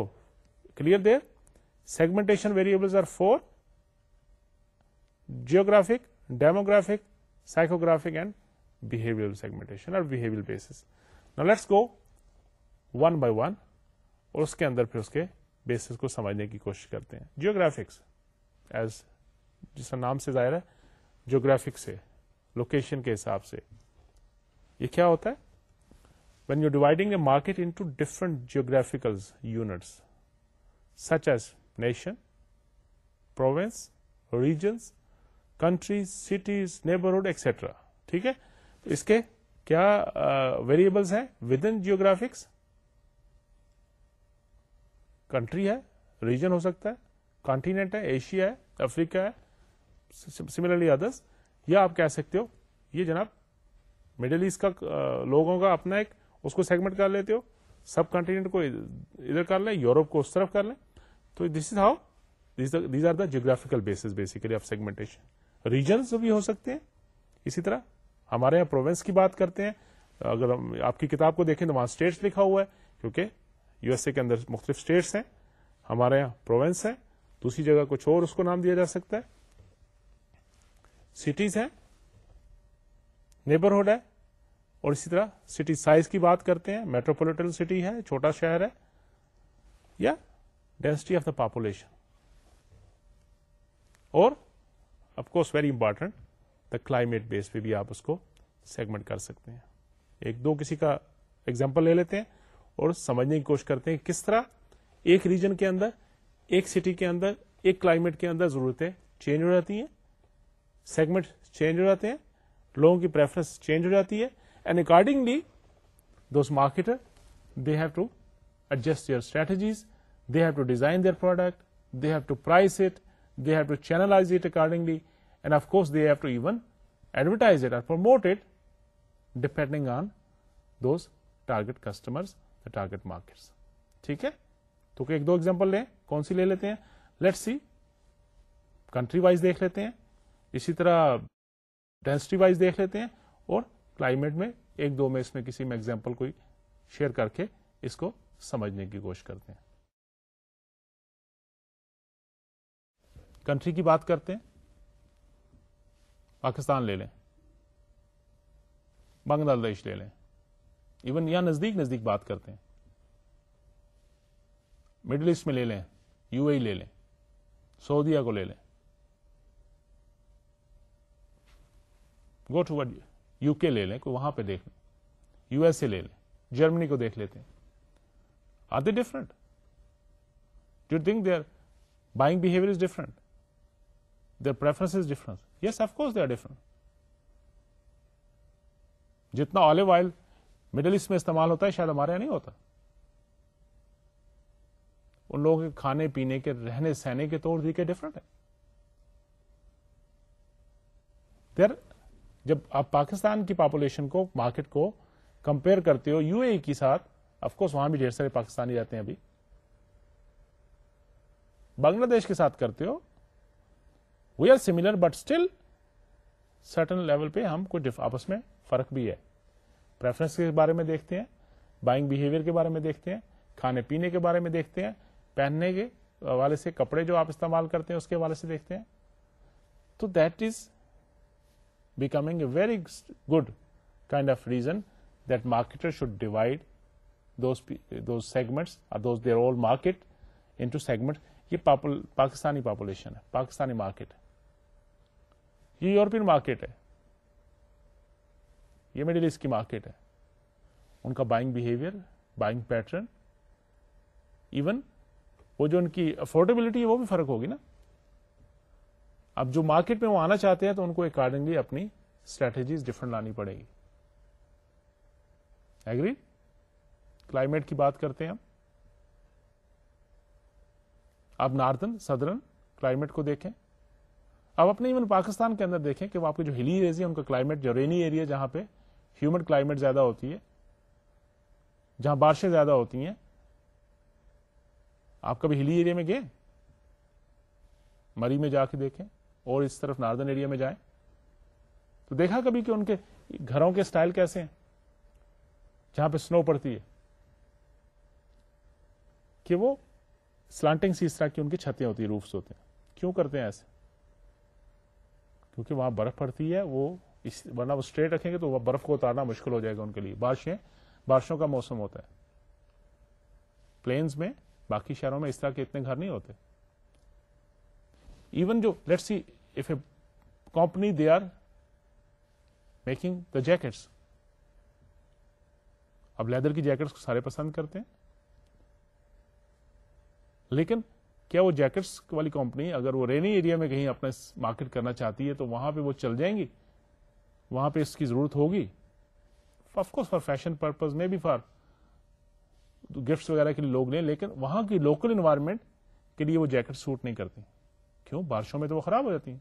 clear there variables variable four geographic demographic psychographic and behaviour segmentation اور بہیویئر بیسس نا let's go one by one اور اس کے اندر پھر اس کے بیسس کو سمجھنے کی کوشش کرتے ہیں جیوگرافکس ایز جس نام سے ظاہر ہے جو سے لوکیشن کے حساب سے یہ کیا ہوتا ہے when you dividing a market into different geographical units such as nation province regions countries cities neighbourhood etcetera ٹھیک ہے اس کے کیا ویریبلس ہیں ود ان جیوگرافکس کنٹری ہے ریجن ہو سکتا ہے کانٹینٹ ہے ایشیا ہے افریقہ ہے سملرلی ادرس یا آپ کہہ سکتے ہو یہ جناب مڈل ایسٹ کا لوگوں کا اپنا ایک اس کو سیگمنٹ کر لیتے ہو سب کانٹینٹ کو ادھر کر لیں یوروپ کو اس طرف کر لیں تو this is how these are the geographical base basically of segmentation regions بھی ہو سکتے ہیں اسی طرح ہمارے یہاں پروونس کی بات کرتے ہیں اگر ہم آپ کی کتاب کو دیکھیں تو وہاں اسٹیٹس لکھا ہوا ہے کیونکہ یو ایس اے کے اندر مختلف اسٹیٹس ہیں ہمارے یہاں پروونس ہیں دوسری جگہ کچھ اور اس کو نام دیا جا سکتا ہے سٹیز ہے نیبرہڈ ہے اور اسی طرح سٹی سائز کی بات کرتے ہیں میٹروپولیٹن سٹی ہے چھوٹا شہر ہے یا ڈینسٹی آف دا پاپولیشن اور of course very important the climate base پہ بھی آپ اس کو سیگمنٹ کر سکتے ہیں ایک دو کسی کا ایگزامپل لے لیتے ہیں اور سمجھنے کی کوشش کرتے ہیں کس طرح ایک ریجن کے اندر ایک سٹی کے اندر ایک کلائمیٹ کے اندر ضرورتیں چینج ہو جاتی ہیں سیگمنٹ چینج ہو جاتے ہیں لوگوں کی پریفرنس چینج ہو جاتی ہے and accordingly those marketer they have to adjust your strategies they have to design their product they have to price it they have to channelise it accordingly and of course they have to even advertise it promote it depending on those target customer target markets ٹھیک ہے تو ایک دو example لیں کون سی لے لیتے ہیں let see country wise دیکھ لیتے ہیں اسی طرح ڈینسٹی وائز دیکھ لیتے ہیں اور کلائمیٹ میں ایک دو میں اس میں کسی میں ایگزامپل کوئی شیئر کر کے اس کو سمجھنے کی کوشش کرتے ہیں کنٹری کی بات کرتے ہیں پاکستان لے لیں بنگلہ دیش لے لیں ایون یہاں نزدیک نزدیک بات کرتے ہیں مڈل ایسٹ میں لے لیں یو اے e لے لیں سعودیا کو لے لیں go toward U K لے لیں کوئی وہاں پہ دیکھ لیں یو ایس اے لے لیں جرمنی کو دیکھ لیتے ہیں are they different do think are buying behaviour is different their preference is differences yes of course they are different جتنا آلو آئل مڈل ایسٹ میں استعمال ہوتا ہے شاید ہمارے یہاں نہیں ہوتا ان لوگوں کے کھانے پینے کے رہنے سہنے کے طور طریقے ڈفرنٹ دیر جب آپ پاکستان کی پاپولیشن کو مارکیٹ کو کمپیئر کرتے ہو یو اے کے ساتھ افکوس وہاں بھی ڈھیر سارے پاکستانی رہتے ہیں ابھی بنگلہ دیش کے ساتھ کرتے ہو we are similar but still certain level پہ ہم کو آپس میں فرق بھی ہے پریفرنس کے بارے میں دیکھتے ہیں بائنگ بہیویئر کے بارے میں دیکھتے ہیں کھانے پینے کے بارے میں دیکھتے ہیں پہننے کے والے سے کپڑے جو آپ استعمال کرتے ہیں اس کے حوالے سے دیکھتے ہیں تو that is becoming a very good kind of reason that marketer should divide those segments those their all market into segment یہ پاکستانی پاپولیشن ہے پاکستانی مارکیٹ ہے یہ یورپین مارکیٹ ہے یہ مڈل ایسٹ کی مارکیٹ ہے ان کا buying behaviour buying pattern even وہ جو ان کی افورڈیبلٹی ہے وہ بھی فرق ہوگی نا اب جو مارکیٹ میں وہ آنا چاہتے ہیں تو ان کو اکارڈنگلی اپنی اسٹریٹجیز ڈفرنٹ لانی پڑے گی ایگری کلائمیٹ کی بات کرتے ہیں ہم اب ناردن سدرن کلائمیٹ کو دیکھیں اب اپنے ایون پاکستان کے اندر دیکھیں کہ وہ آپ جو ہلی ایریز ہیں ان کا کلائمیٹ جو رینی ایریا جہاں پہ ہیومڈ کلائمیٹ زیادہ ہوتی ہے جہاں بارشیں زیادہ ہوتی ہیں آپ کبھی ہلی ایریا میں گئے مری میں جا کے دیکھیں اور اس طرف ناردن ایریا میں جائیں تو دیکھا کبھی کہ ان کے گھروں کے سٹائل کیسے ہیں جہاں پہ سنو پڑتی ہے کہ وہ سلانٹنگ سی اس طرح کی ان کی چھتیں ہوتی ہیں روفس ہوتے ہیں کیوں کرتے ہیں ایسے کیونکہ وہاں برف پڑتی ہے وہ ورنہ وہ اسٹریٹ رکھیں گے تو وہ برف کو اتارنا مشکل ہو جائے گا ان کے لیے بارشیں بارشوں کا موسم ہوتا ہے پلینز میں باقی شہروں میں اس طرح کے اتنے گھر نہیں ہوتے ایون جو let see if a company they are making the jackets اب لیدر کی جیکٹس کو سارے پسند کرتے ہیں لیکن کیا وہ جیکٹس والی کمپنی اگر وہ رینی ایریا میں کہیں اپنا مارکیٹ کرنا چاہتی ہے تو وہاں پہ وہ چل جائیں گی وہاں پہ اس کی ضرورت ہوگی of course for fashion purpose میں بھی فار گفٹس وغیرہ کے لیے لوگ لیں لیکن وہاں کی لوکل انوائرمنٹ کے لیے وہ جیکٹ سوٹ نہیں کرتے کیوں بارشوں میں تو وہ خراب ہو جاتی ہیں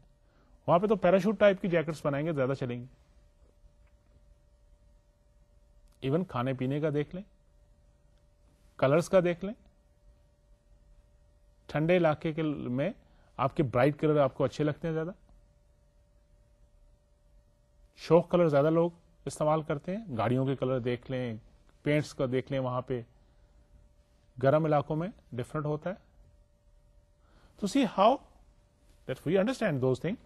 وہاں پہ تو پیراشوٹ ٹائپ کی جیکٹس بنائیں گے زیادہ چلیں گے ایون کھانے پینے کا دیکھ لیں کلرس کا دیکھ لیں ٹھنڈے علاقے کے میں آپ کے برائٹ کلر آپ کو اچھے لگتے ہیں زیادہ شوق کلر زیادہ لوگ استعمال کرتے ہیں گاڑیوں کے کلر دیکھ لیں پینٹس کا دیکھ لیں وہاں پہ گرم علاقوں میں ڈفرنٹ ہوتا ہے تو see how that we understand those thing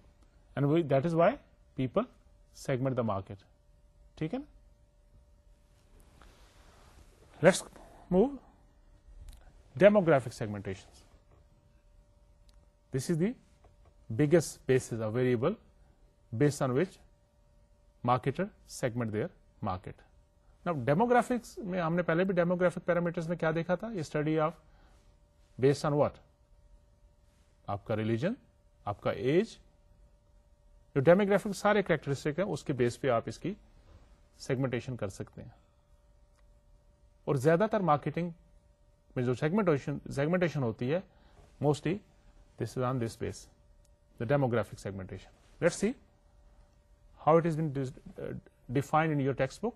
and that is why people segment the market ٹھیک ہے نا let's move demographic segmentation this is the biggest bases available base on which marketer segment their market demographics میں ہم نے پہلے بھی demographic parameter میں کیا دیکھا تھا study of base on what آپ کا ریلیجن آپ کا ایج جو ڈیموگرافک سارے کریکٹرسٹک ہیں اس کے بیس پہ آپ اس کی سیگمنٹیشن کر سکتے ہیں اور زیادہ تر مارکیٹنگ میں جو سیگمنٹیشن سیگمنٹیشن ہوتی ہے mostly this is on this base the demographic segmentation let see how it is been defined in your textbook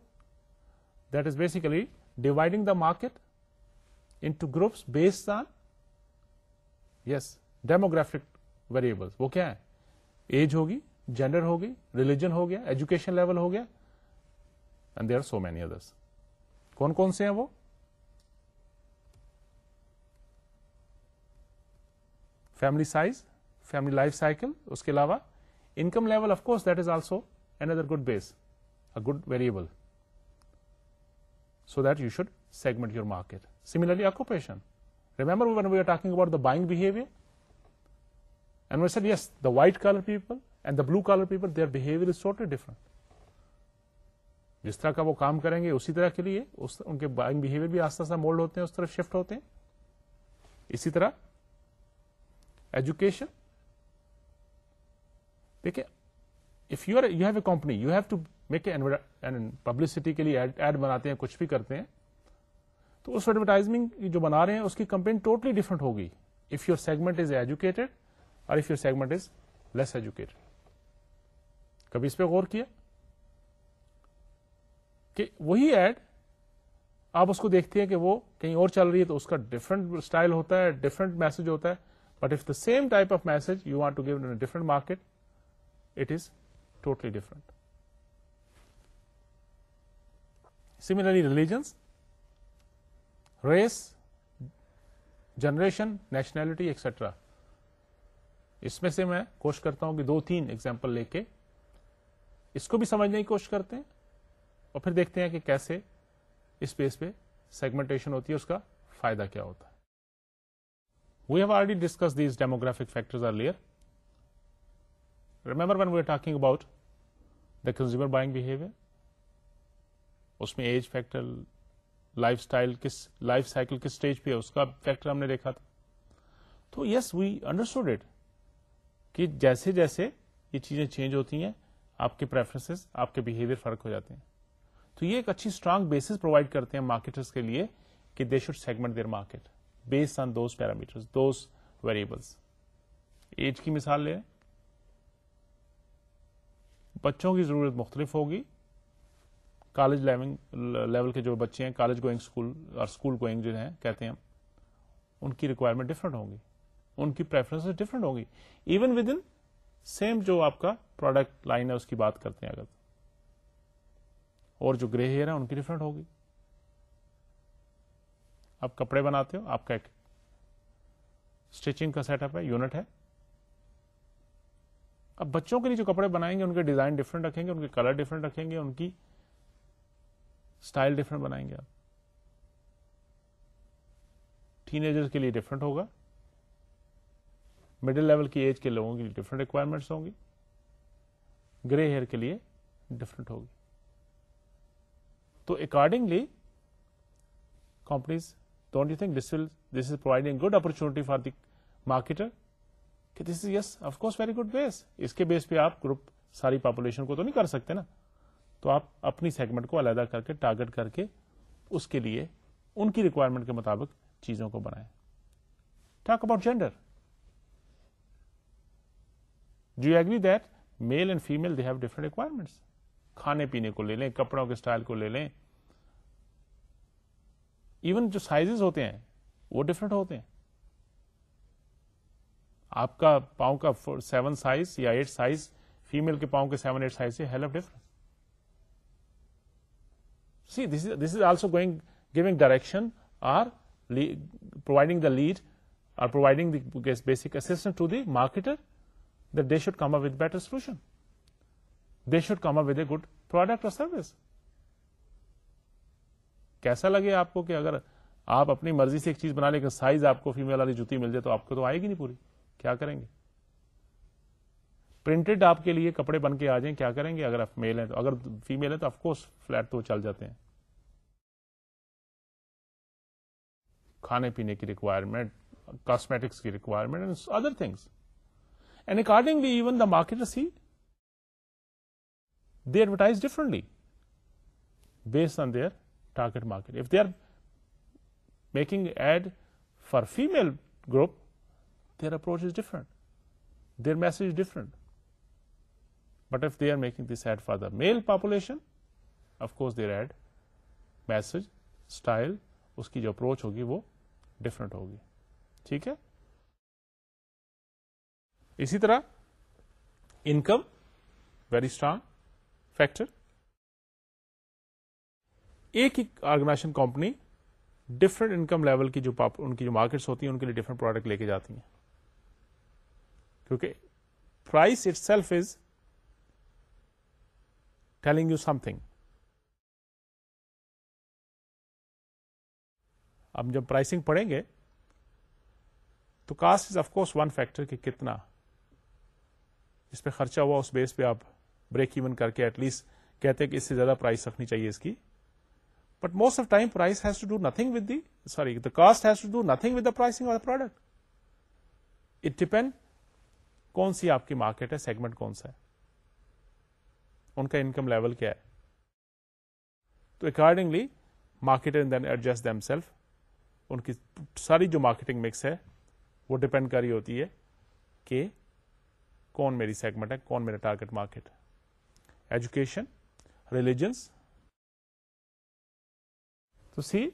basically dividing the market into groups base a yes demographic variable وہ کیا ہے age ہوگی gender ہوگی religion ہو گیا education level ہو گیا and they are so many others کون کون سے ہیں وہ family size family life cycle اس کے علاوہ income level of course that is also and other good base a good variable white colour people and the blue colour people they're different. جس طرح کا وہ کام کریں گے اسی طرح کے لیے ان کے بائنگ بہیویئر بھی آستہ آستہ مولڈ ہوتے ہیں اس طرح شفٹ ہوتے ہیں اسی طرح ایجوکیشن دیکھیں if you you have a company you have to make publicity کے لیے ایڈ بناتے ہیں کچھ بھی کرتے ہیں تو اس ایڈورٹائزمنگ جو بنا رہے ہیں اس کی کمپین ٹوٹلی ڈفرنٹ ہوگی if your segment is educated اور if your segment is less educated کبھی اس پہ غور کیا کہ وہی ایڈ آپ اس کو دیکھتے ہیں کہ وہ کہیں اور چل رہی ہے تو اس کا ڈفرنٹ اسٹائل ہوتا ہے ڈفرنٹ میسج ہوتا ہے but if the same type of message you want to give different market it is totally different similarly religions race generation nationality extra اس میں سے میں کوشش کرتا ہوں کہ دو تین ایگزامپل لے کے اس کو بھی سمجھنے کی کوشش کرتے ہیں اور پھر دیکھتے ہیں کہ کیسے اسپیس پہ سیگمنٹیشن ہوتی ہے اس کا فائدہ کیا ہوتا ہے we have already discuss these demographic factors earlier remember when we are talking about the consumer buying behaviour اس میں ایج فیکٹر لائف اسٹائل کس لائف سائیکل کس اسٹیج پہ ہے اس کا فیکٹر ہم نے دیکھا تھا تو یس وی انڈرسٹوڈ اٹ کہ جیسے جیسے یہ چیزیں چینج ہوتی ہیں آپ کے پریفرنس آپ کے بہیویئر فرق ہو جاتے ہیں تو یہ ایک اچھی اسٹرانگ بیسس پرووائڈ کرتے ہیں مارکیٹرس کے لیے کہ they should segment their market based on those parameter those variables age کی مثال لیں بچوں کی ضرورت مختلف ہوگی کالج لیول کے جو بچے ہیں کالج گوئنگ اسکول اور اسکول گوئنگ جو ہیں کہتے ہیں ان کی ریکوائرمنٹ ڈفرنٹ ہوں گی ان کی پریفرنس ڈفرنٹ ہوگی ایون ود ان سیم جو آپ کا پروڈکٹ لائن ہے اس کی بات کرتے ہیں اگر اور جو گرے ہیئر ہیں ان کی ڈفرینٹ ہوگی آپ کپڑے بناتے ہو آپ کا ایک اسٹیچنگ کا سیٹ اپ ہے یونٹ ہے اب بچوں کے لیے جو کپڑے بنائیں گے ان کے ڈیزائن ڈفرنٹ رکھیں گے ان کے کلر ڈفرنٹ رکھیں گے ان کی اسٹائل ڈفرنٹ بنائیں گے آپ ایجر کے لیے ڈفرنٹ ہوگا مڈل لیول کی ایج کے لوگوں کے لیے ڈفرنٹ ریکوائرمنٹس ہوں گی گرے ہیئر کے لیے ڈفرنٹ ہوگی تو accordingly companies don't you think this will this is providing good opportunity for the marketer کہ this is yes of course very good base اس کے بیس پہ آپ گروپ ساری پاپولیشن کو تو نہیں کر سکتے نا تو آپ اپنی سیگمنٹ کو علیحدہ کر کے ٹارگیٹ کر کے اس کے لیے ان کی ریکوائرمنٹ کے مطابق چیزوں کو بنائیں talk about gender do you agree that male and female they have different requirements کھانے پینے کو لے لیں کپڑوں کے اسٹائل کو لے لیں ایون جو سائز ہوتے ہیں وہ ڈفرینٹ ہوتے ہیں آپ کا پاؤں کا سیون سائز یا ایٹ سائز فیمل کے پاؤں کے سیون ایٹ سائز سے ہیل hello difference this is also going giving direction or providing the lead or providing the basic assistant marketer that they should come up with a good product اور service کیسا لگے آپ کو کہ اگر آپ اپنی مرضی سے ایک چیز بنا کہ سائز آپ کو فیمل والی جوتی مل جائے تو آپ کو تو آئے گی نہیں پوری کیا کریں گے پرنٹڈ آپ کے لیے کپڑے بن کے آ جائیں کیا کریں گے اگر آپ میل ہیں تو اگر فیمل ہیں تو آف کورس فلیٹ تو چل جاتے ہیں کھانے پینے کی ریکوائرمنٹ کاسمیٹکس کی requirement other things and accordingly even the market see they advertise differently based on their target market if they are making ad for female group approach is different their message different but they they are making this ad for the male population course their ad message style اس کی جو approach ہوگی وہ different ہوگی ٹھیک ہے اسی طرح انکم ویری اسٹرانگ فیکٹر ایک ہی organisation company different income level کی جو ان کی جو مارکیٹس ہوتی ہیں ان کے لیے ڈفرنٹ پروڈکٹ لے کے جاتی ہیں کیونکہ price itself is telling you some جب پرائسنگ پڑھیں گے تو cost is course one factor کہ کتنا اس پہ خرچہ ہوا اس بیس پہ آپ بریک ایون کر کے ایٹ لیسٹ کہتے کہ اس سے زیادہ پرائس رکھنی چاہیے اس کی but most of time price has to do nothing with the sorry the cost has to do nothing with the pricing of the product it depend کون سی آپ کی مارکیٹ ہے سیگمنٹ کون سا ہے ان کا انکم لیول کیا ہے تو accordingly market and then adjust them self ان کی ساری جو مارکیٹنگ مکس ہے وہ ڈپینڈ کر رہی ہوتی ہے کہ کون میری سیگمنٹ ہے کون میرا ٹارگیٹ مارکیٹ ایجوکیشن ریلیجنس تو see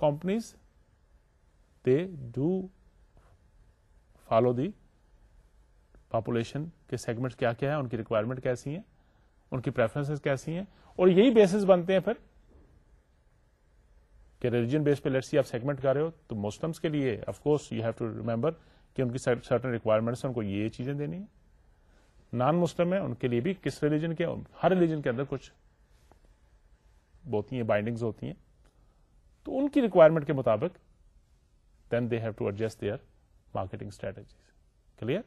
companies they do follow the population کے سیگمنٹ کیا کیا ہے ان کی ریکوائرمنٹ کیسی ہیں ان کی پریفرنس کیسی ہیں اور یہی بیسز بنتے ہیں پھر کہ ریلیجن بیس پہ سی آپ سیگمنٹ کر رہے ہو تو مسلمس کے لیے of course you have to remember کہ ان کی سرٹن ریکوائرمنٹس ان کو یہ چیزیں دینی ہیں نان مسلم ہیں ان کے لیے بھی کس ریلیجن کے ہر ریلیجن کے اندر کچھ ہوتی ہیں بائنڈنگز ہوتی ہیں تو ان کی ریکوائرمنٹ کے مطابق then they have to adjust their marketing strategies clear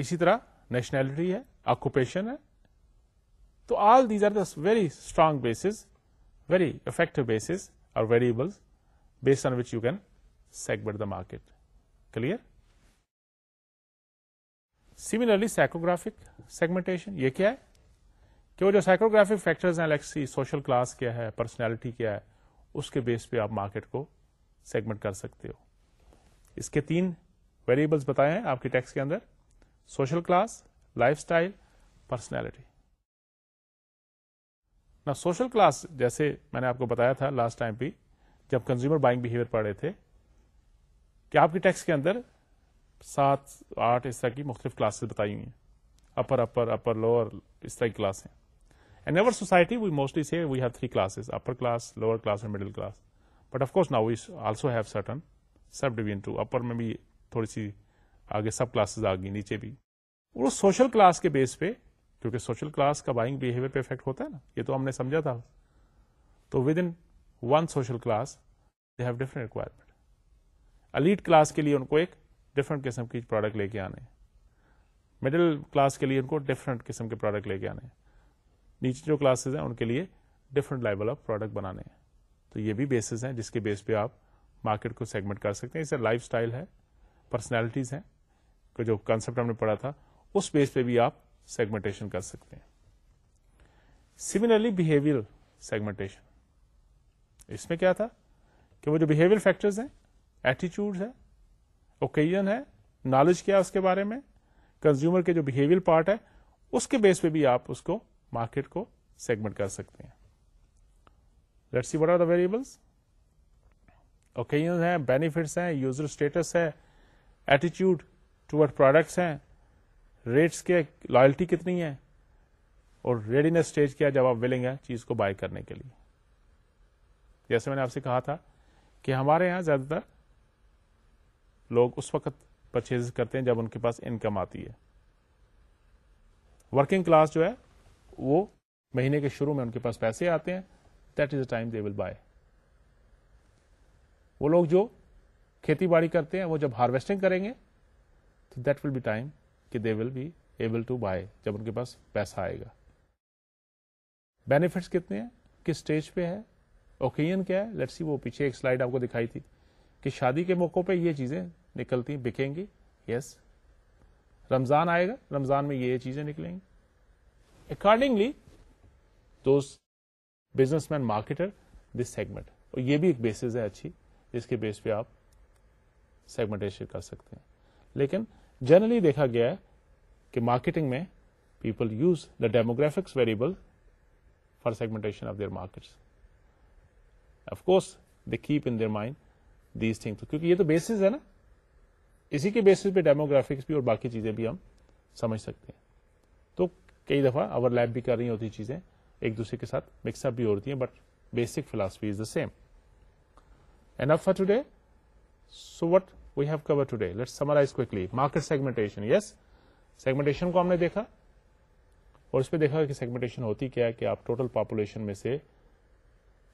اسی طرح نیشنلٹی ہے آکوپیشن ہے تو all these are the very strong bases very effective bases اور variables base on which you can segment the market clear similarly psychographic segmentation یہ کیا ہے کہ وہ جو psychographic like see social class کیا ہے پرسنالٹی کیا ہے اس کے بیس پہ آپ مارکیٹ کو سیگمنٹ کر سکتے ہو اس کے تین ویریبلس بتائے ہیں آپ کے ٹیکس کے اندر social class life style personality نا سوشل کلاس جیسے میں نے آپ کو بتایا تھا لاسٹ ٹائم بھی جب کنزیومر بائنگ بہیویئر پڑھ رہے تھے کہ آپ کے ٹیکس کے اندر سات آٹھ اس طرح کی مختلف کلاسز بتائی ہوئی ہیں اپر اپر اپر لوور اس طرح کی کلاس ہیں اپر کلاس لوور کلاس اور middle class but of course now we also have subdivision to upper میں بھی تھوڑی سی آگے سب کلاسز آ گئی نیچے بھی اور سوشل کلاس کے بیس پہ کیونکہ سوشل کلاس کا بائنگ بہیویئر پہ افیکٹ ہوتا ہے نا یہ تو ہم نے سمجھا تھا تو within one social class they have different requirement elite class کے لیے ان کو ایک ڈفرنٹ قسم کی پروڈکٹ لے کے آنے مڈل کلاس کے لیے ان کو ڈفرنٹ قسم کے پروڈکٹ لے کے آنے نیچے جو کلاسز ہیں ان کے لیے ڈفرنٹ لیول آف پروڈکٹ بنانے ہیں تو یہ بھی بیسز ہیں جس کے بیس پہ آپ مارکیٹ کو سیگمنٹ کر سکتے ہیں اسے لائف اسٹائل ہے پرسنالٹیز ہیں کا جو کانسپٹ ہم نے پڑھا تھا اس بیس پہ بھی آپ سیگمنٹیشن کر سکتے ہیں سملرلی بہیویئر سیگمنٹیشن اس میں کیا تھا کہ وہ جو بہیویئر فیکٹرز ہیں ایٹیچیوڈ ہے اوکیزن ہے نالج کیا اس کے بارے میں کنزیومر کے جو بہیویئر پارٹ ہے اس کے بیس پہ بھی آپ اس کو مارکیٹ کو سیگمنٹ کر سکتے ہیں let see what are the occasion ہے بینیفٹس ہیں یوزر اسٹیٹس ہے ایٹیچیوڈ ٹوڈ پروڈکٹس ہیں ریٹس کے لائلٹی کتنی ہے اور ریڈینس اسٹیج کیا جب آپ ولنگ ہیں چیز کو بائی کرنے کے لیے جیسے میں نے آپ سے کہا تھا کہ ہمارے یہاں زیادہ تر لوگ اس وقت پرچیز کرتے ہیں جب ان کے پاس انکم آتی ہے ورکنگ کلاس جو ہے وہ مہینے کے شروع میں ان کے پاس پیسے آتے ہیں that is a time they will buy وہ لوگ جو کھیتی باڑی کرتے ہیں وہ جب ہارویسٹنگ کریں گے تو دیٹ ول بی ٹائم کہ they will be able to buy جب ان کے پاس پیسہ آئے گا بینیفٹس کتنے ہیں کس اسٹیج پہ ہے اوکین کیا ہے لیٹ سی وہ پیچھے ایک سلائڈ آپ کو دکھائی تھی کہ شادی کے موقع پہ یہ چیزیں نکلتی بکیں گی یس yes. رمضان آئے گا رمضان میں یہ چیزیں نکلیں گی accordingly do businessman marketer this segment اور یہ بھی ایک بیسز ہے اچھی جس کے بیس پہ آپ سیگمنٹ کر سکتے ہیں لیکن جنرلی دیکھا گیا ہے کہ مارکیٹنگ میں people use the demographics variable for segmentation of their markets course they keep in their mind these thing کیونکہ یہ تو بیسز ہے نا اسی کے بیسس پہ ڈیموگرافکس بھی اور باقی چیزیں بھی ہم سمجھ سکتے ہیں تو کئی دفعہ اوور لیب بھی کر رہی ہوتی چیزیں ایک دوسرے کے ساتھ مکس اپ بھی ہوتی ہیں but basic philosophy is the same and if for today so what ہم نے دیکھا اور اس پہ دیکھا کہ سیگمنٹیشن ہوتی کیا کہ آپ ٹوٹل پاپولیشن میں سے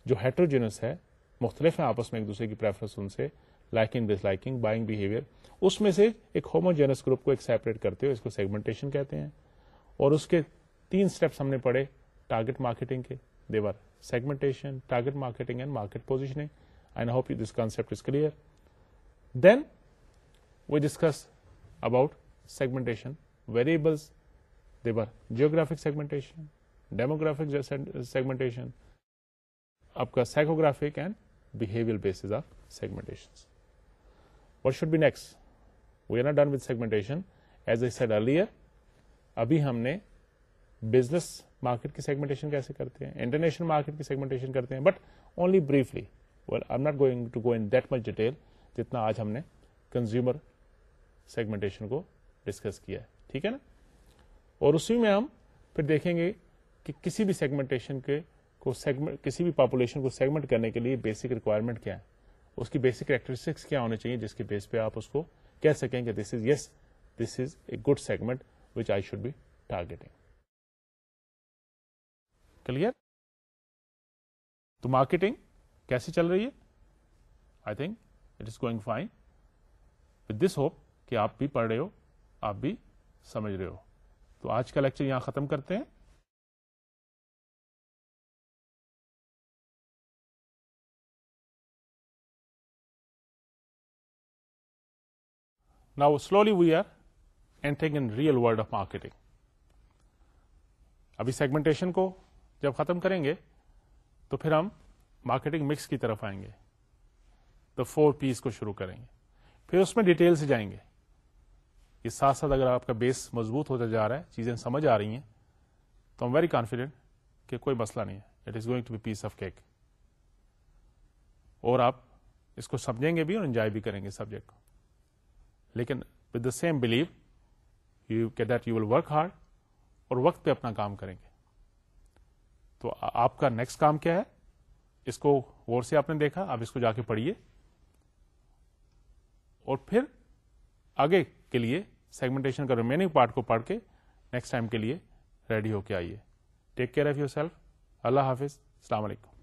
جو ہیٹروجینس ہے مختلف ہیں آپس میں ایک دوسرے کی liking disliking buying behaviour اس میں سے ایک ہوموجینس گروپ کو ایک سیپریٹ کرتے ہو اس کو سیگمنٹیشن کہتے ہیں اور اس کے تین اسٹیپس ہم نے پڑھے ٹارگیٹ مارکیٹنگ کے دیور segmentation target marketing and market I hope this concept is clear discuss about segment variable the bar geographic segment demographic segment اب کا psychographic and behaviour base of segment what should best we are not done with segment as I said earlier ابھی ہم نے business market کی segmentation کیسے کرتے ہیں international market کی سیگمنٹیشن کرتے ہیں but only briefly well I not going to go in that much detail جتنا آج ہم نے کنزیومر سیگمنٹیشن کو ڈسکس کیا ہے ٹھیک ہے نا اور اسی میں ہم پھر دیکھیں گے کہ کسی بھی سیگمنٹیشن کے کو سیگمنٹ کسی بھی پاپولیشن کو سیگمنٹ کرنے کے لیے بیسک ریکوائرمنٹ کیا ہے اس کی بیسک کریکٹرسٹکس کیا ہونے چاہیے جس کے بیس پہ آپ اس کو کہہ سکیں کہ this is yes this is a good segment which I should be targeting clear تو مارکیٹنگ کیسے چل رہی ہے I think it is going fine with this hope کہ آپ بھی پڑھ رہے ہو آپ بھی سمجھ رہے ہو تو آج کا لیکچر یہاں ختم کرتے ہیں Now slowly we are entering in real world of marketing ابھی سیگمنٹیشن کو جب ختم کریں گے تو پھر ہم مارکیٹنگ مکس کی طرف آئیں گے دا فور پیس کو شروع کریں گے پھر اس میں ڈیٹیل سے جائیں گے یہ ساتھ ساتھ اگر آپ کا بیس مضبوط ہوتا جا رہا ہے چیزیں سمجھ آ رہی ہیں تو ایم ویری کانفیڈنٹ کہ کوئی مسئلہ نہیں ہے is going to be piece of cake اور آپ اس کو سمجھیں گے بھی اور انجوائے بھی کریں گے سبجیکٹ کو لیکن with the same belief you you will work hard اور وقت پہ اپنا کام کریں گے تو آپ کا نیکسٹ کام کیا ہے اس کو غور سے آپ نے دیکھا آپ اس کو جا کے پڑھیے اور پھر آگے کے لیے سیگمنٹیشن کا ریمیننگ پارٹ کو پڑھ کے نیکسٹ ٹائم کے لیے ریڈی ہو کے آئیے take care of yourself اللہ حافظ السلام علیکم